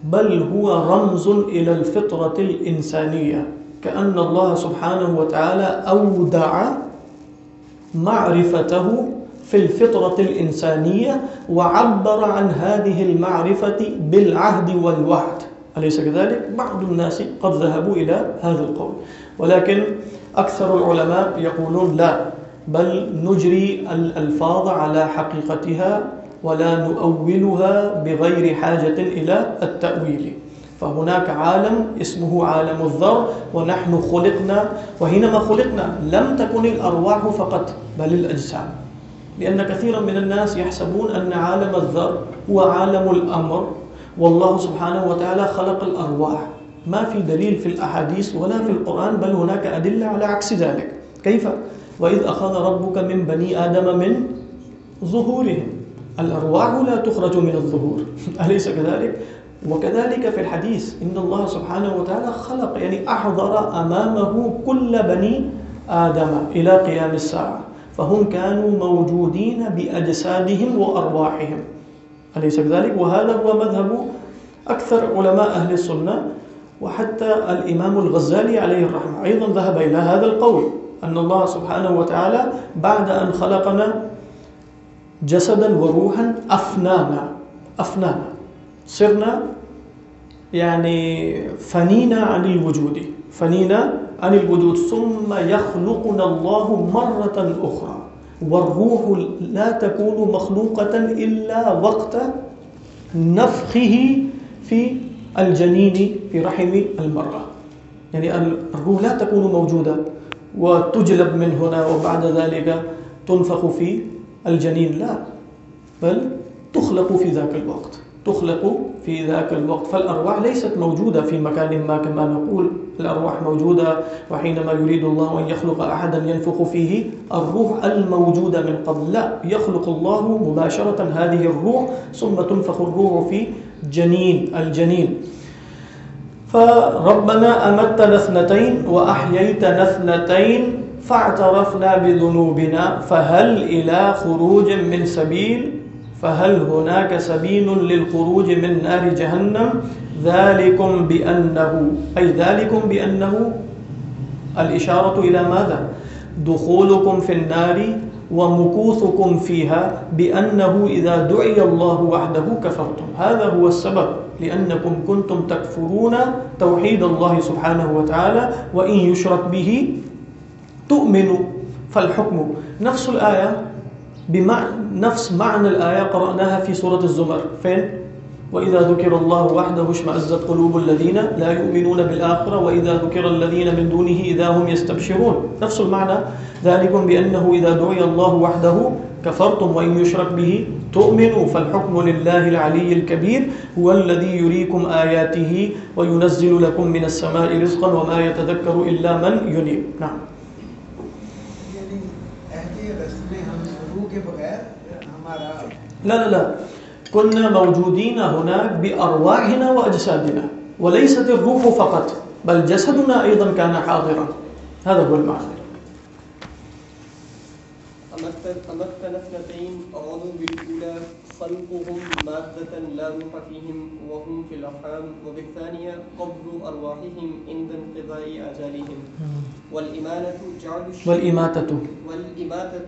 S1: بل هو رمز إلى الفطرة الإنسانية كأن الله سبحانه وتعالى أودع معرفته في الفطرة الإنسانية وعبر عن هذه المعرفة بالعهد والوعد أليس كذلك؟ بعض الناس قد ذهبوا إلى هذا القول ولكن أكثر العلماء يقولون لا بل نجري الألفاظ على حقيقتها ولا نؤولها بغير حاجة إلى التأويل فهناك عالم اسمه عالم الظر ونحن خلقنا وهينما خلقنا لم تكن الأرواح فقط بل الأجسام لأن كثيرا من الناس يحسبون أن عالم الذر هو عالم الأمر والله سبحانه وتعالى خلق الأرواح ما في دليل في الأحاديث ولا في القرآن بل هناك أدلة على عكس ذلك كيف؟ وإذ أخذ ربك من بني آدم من ظهورهم الأرواح لا تخرج من الظهور <laughs> أليس كذلك؟ وكذلك في الحديث إن الله سبحانه وتعالى خلق يعني أحضر أمامه كل بني آدم إلى قيام الساعة فهم كانوا موجودين بأجسادهم وأرواحهم أليس كذلك وهذا هو مذهب أكثر علماء أهل السنة وحتى الإمام الغزالي عليه الرحمة أيضا ذهب إلى هذا القول أن الله سبحانه وتعالى بعد أن خلقنا جسدا وروحا أفنانا أفنانا صرنا يعني یعنی فنينا عن الوجود فنينا عن الوجود ثم يخلقنا الله مرة أخرى والروح لا تكون مخلوقة إلا وقت نفخه في الجنين في رحم المرة يعني الروح لا تكون موجودة وتجلب من هنا وبعد ذلك تنفخ في الجنين لا بل تخلق في ذاك الوقت تخلق في ذاك الوقت فالأرواح ليست موجودة في مكان ما كما نقول الأرواح موجودة وحينما يريد الله أن يخلق أحدا ينفخ فيه الروح الموجودة من قبل لا يخلق الله مباشرة هذه الروح ثم تنفخ الروح في جنين الجنين فربنا أمتنا اثنتين وأحييتنا اثنتين فاعترفنا بذنوبنا فهل إلى خروج من سبيل فهل هناك سبيل للخروج من نار جهنم ذلكم بأنه أي ذلكم بأنه الإشارة إلى ماذا دخولكم في النار ومكوثكم فيها بأنه إذا دعي الله وحده كفرتم هذا هو السبب لأنكم كنتم تكفرون توحيد الله سبحانه وتعالى وإن يشرك به تؤمنوا فالحكم نفس الآية بمعنى نفس معنى الآية قرأناها في سورة الزمر فين؟ وإذا ذكر الله وحده شمعزت قلوب الذين لا يؤمنون بالآخرة وإذا ذكر الذين من دونه إذا هم يستبشرون نفس المعنى ذلك بأنه إذا دعي الله وحده كفرتم وإن يشرك به تؤمنوا فالحكم لله العلي الكبير هو الذي يريكم آياته وينزل لكم من السماء رزقا وما يتذكر إلا من ينيب نعم لا لا لا كنا موجودين هناك بأرواحنا وأجسادنا وليست الروح فقط بل جسدنا أيضا كان حاضرا هذا هو المعنى
S2: أمثل أمثل اثنتين بالأولى خلقهم مادة لا روح فيهم وهم في الأرحام وبالثانية قبر أرواحهم عند انقضاء أجالهم والإماتة والإماتة والإماتة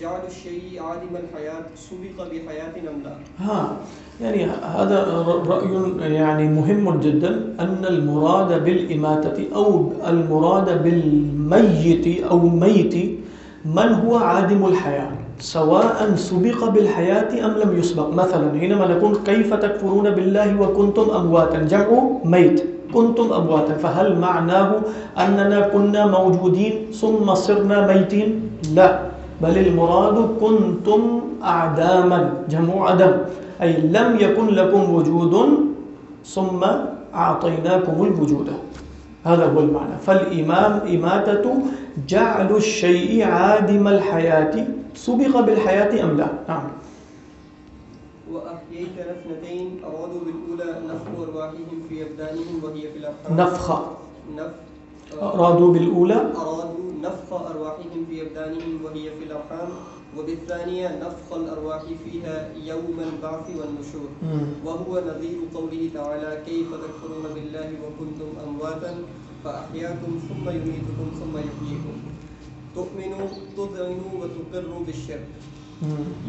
S2: جعل الشيء عالم الحياة سبق بحياه ام لا ها يعني هذا راي يعني مهم
S1: جدا ان المراد بالاماته او المراد بالميت او ميت من هو عادم الحياه سواء سبق بالحياة أم لم يسبق مثلا حينما نقول كيف تكفرون بالله وكنتم أمواتا جمع ميت كنتم أمواتا فهل معناه أننا كنا موجودين ثم صرنا ميتين لا بل المراد كنتم اعداما جمع عدم اي لم يكن لكم وجود ثم اعطيناكم الوجود هذا هو المعنى فالامام اماته جعل الشيء عادم الحياه سبق بالحياه ام لا نعم
S2: واحييت رثنتين ارادوا بالاولى نفخ ارواحهم في ابدانهم وهي في الاخره نفخه نفخ ارادوا بالاولى ارادوا نفخ ارواحهم في ابدانهم وهي في الارحام وبالثانيه نفخ الارواح فيها يوم البعث والنشور وهو نظير قوله تعالى كيف تكفرون بالله وكنتم امواتا فاحياكم ثم يميتكم ثم يحييكم تؤمنوا تؤمنوا وتقروا بالشرك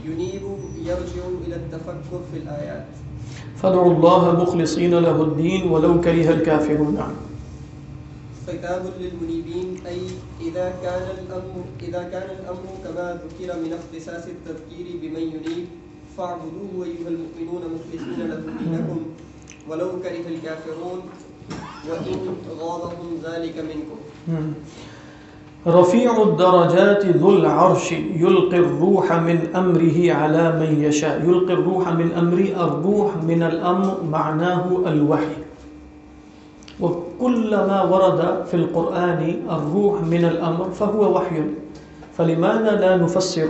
S2: ينيبوا يرجعوا الى التفكر في الايات
S1: فادعوا الله مخلصين له الدين ولو كره الكافرون نعم
S2: خطاب للمنيبين أي إذا كان الأمر إذا كان الأمر كما ذكر من اختصاص التذكير بمن ينيب فاعبدوه أيها المؤمنون مخلصين له دينكم ولو كره الكافرون وإن غاضكم ذلك منكم
S1: رفيع الدرجات ذو العرش يلقي الروح من أمره على من يشاء يلقي الروح من أمره الروح من الأمر معناه الوحي كلما ورد في القرآن الروح من الأمر فهو وحي فلماذا لا نفسر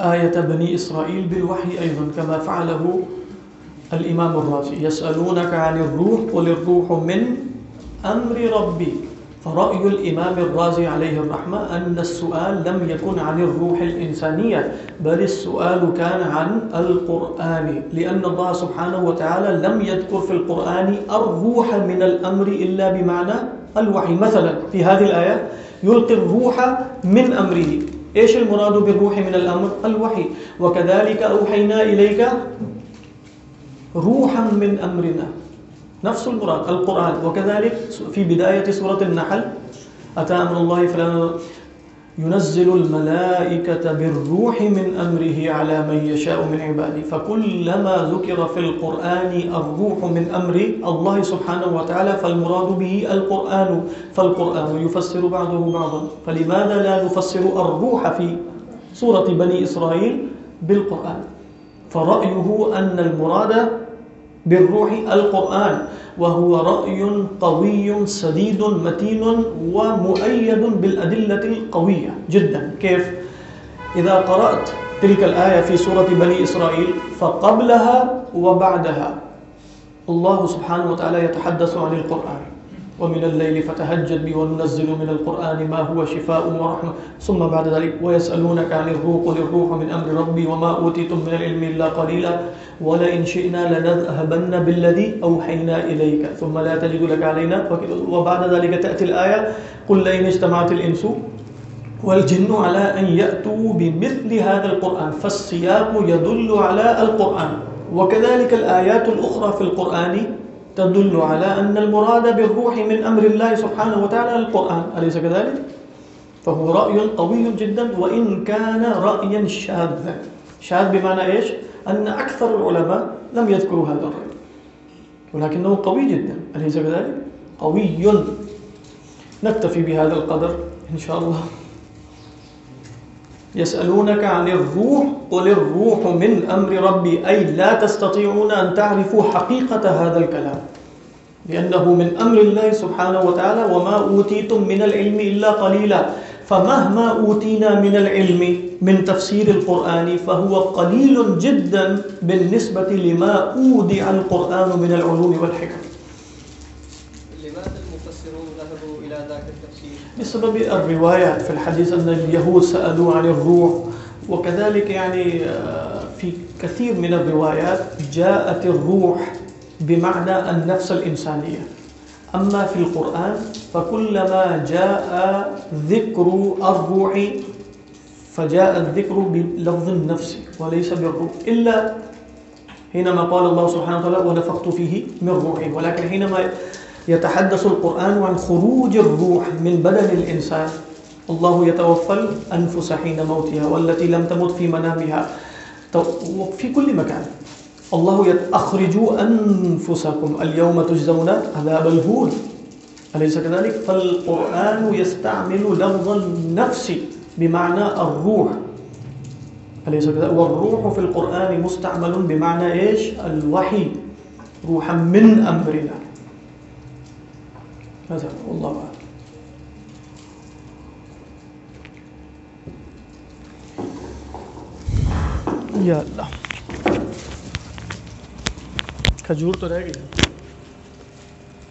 S1: آية بني إسرائيل بالوحي أيضا كما فعله الإمام الرازي يسألونك عن الروح قل الروح من أمر ربي فرأي الإمام الرازي عليه الرحمة أن السؤال لم يكن عن الروح الإنسانية بل السؤال كان عن القرآن لأن الله سبحانه وتعالى لم يذكر في القرآن الروح من الأمر إلا بمعنى الوحي مثلا في هذه الآية يلقي الروح من أمره إيش المراد بالروح من الأمر؟ الوحي وكذلك أوحينا إليك روحا من أمرنا نفس المراد القرآن وكذلك في بداية سورة النحل أتى أمر الله فلا ينزل الملائكة بالروح من أمره على من يشاء من عباده فكلما ذكر في القرآن الروح من أمر الله سبحانه وتعالى فالمراد به القرآن فالقرآن يفسر بعضه بعضا فلماذا لا نفسر الروح في سورة بني إسرائيل بالقرآن فرأيه أن المراد بالروح القرآن وهو رأي قوي سديد متين ومؤيد بالأدلة القوية جدا كيف إذا قرأت تلك الآية في سورة بني إسرائيل فقبلها وبعدها الله سبحانه وتعالى يتحدث عن القرآن ومن الليل فتهجد بي وننزل من القرآن ما هو شفاء ورحمة ثم بعد ذلك ويسألونك عن الروح للروح من أمر ربي وما أوتيتم من العلم إلا قليلا ولئن شئنا لنذهبن بالذي أوحينا إليك ثم لا تجد لك علينا وبعد ذلك تأتي الآية قل لئن اجتمعت الإنس والجن على أن يأتوا بمثل هذا القرآن فالسياق يدل على القرآن وكذلك الآيات الأخرى في القرآن تدل على أن المراد بالروح من أمر الله سبحانه وتعالى القرآن أليس كذلك؟ فهو رأي قوي جدا وإن كان رأيا شاذا شاذ بمعنى إيش؟ أن أكثر العلماء لم يذكروا هذا الرأي ولكنه قوي جدا أليس كذلك؟ قوي نكتفي بهذا القدر إن شاء الله يسألونك عن الروح قل الروح من أمر ربي أي لا تستطيعون أن تعرفوا حقيقة هذا الكلام لأنه من أمر الله سبحانه وتعالى وما أوتيتم من العلم إلا قليلا فمهما أوتينا من العلم من تفسير القرآن فهو قليل جدا بالنسبة لما أودع القرآن من العلوم والحكم بسبب الروايات في الحديث أن اليهود سألوا عن الروح وكذلك يعني في كثير من الروايات جاءت الروح بمعنى النفس الإنسانية أما في القرآن فكلما جاء ذكر الروح فجاء الذكر بلفظ النفس وليس بالروح إلا حينما قال الله سبحانه وتعالى ونفخت فيه من روحي ولكن حينما يتحدث القرآن عن خروج الروح من بدن الإنسان الله يتوفى الأنفس حين موتها والتي لم تمت في منامها في كل مكان الله يتأخرجوا أنفسكم اليوم تجزون عذاب الهول أليس كذلك؟ فالقرآن يستعمل لفظ النفس بمعنى الروح أليس كذلك؟ والروح في القرآن مستعمل بمعنى إيش؟ الوحي روحا من أمر الله هذا والله أعلم یا اللہ کھجور تو رہ گئی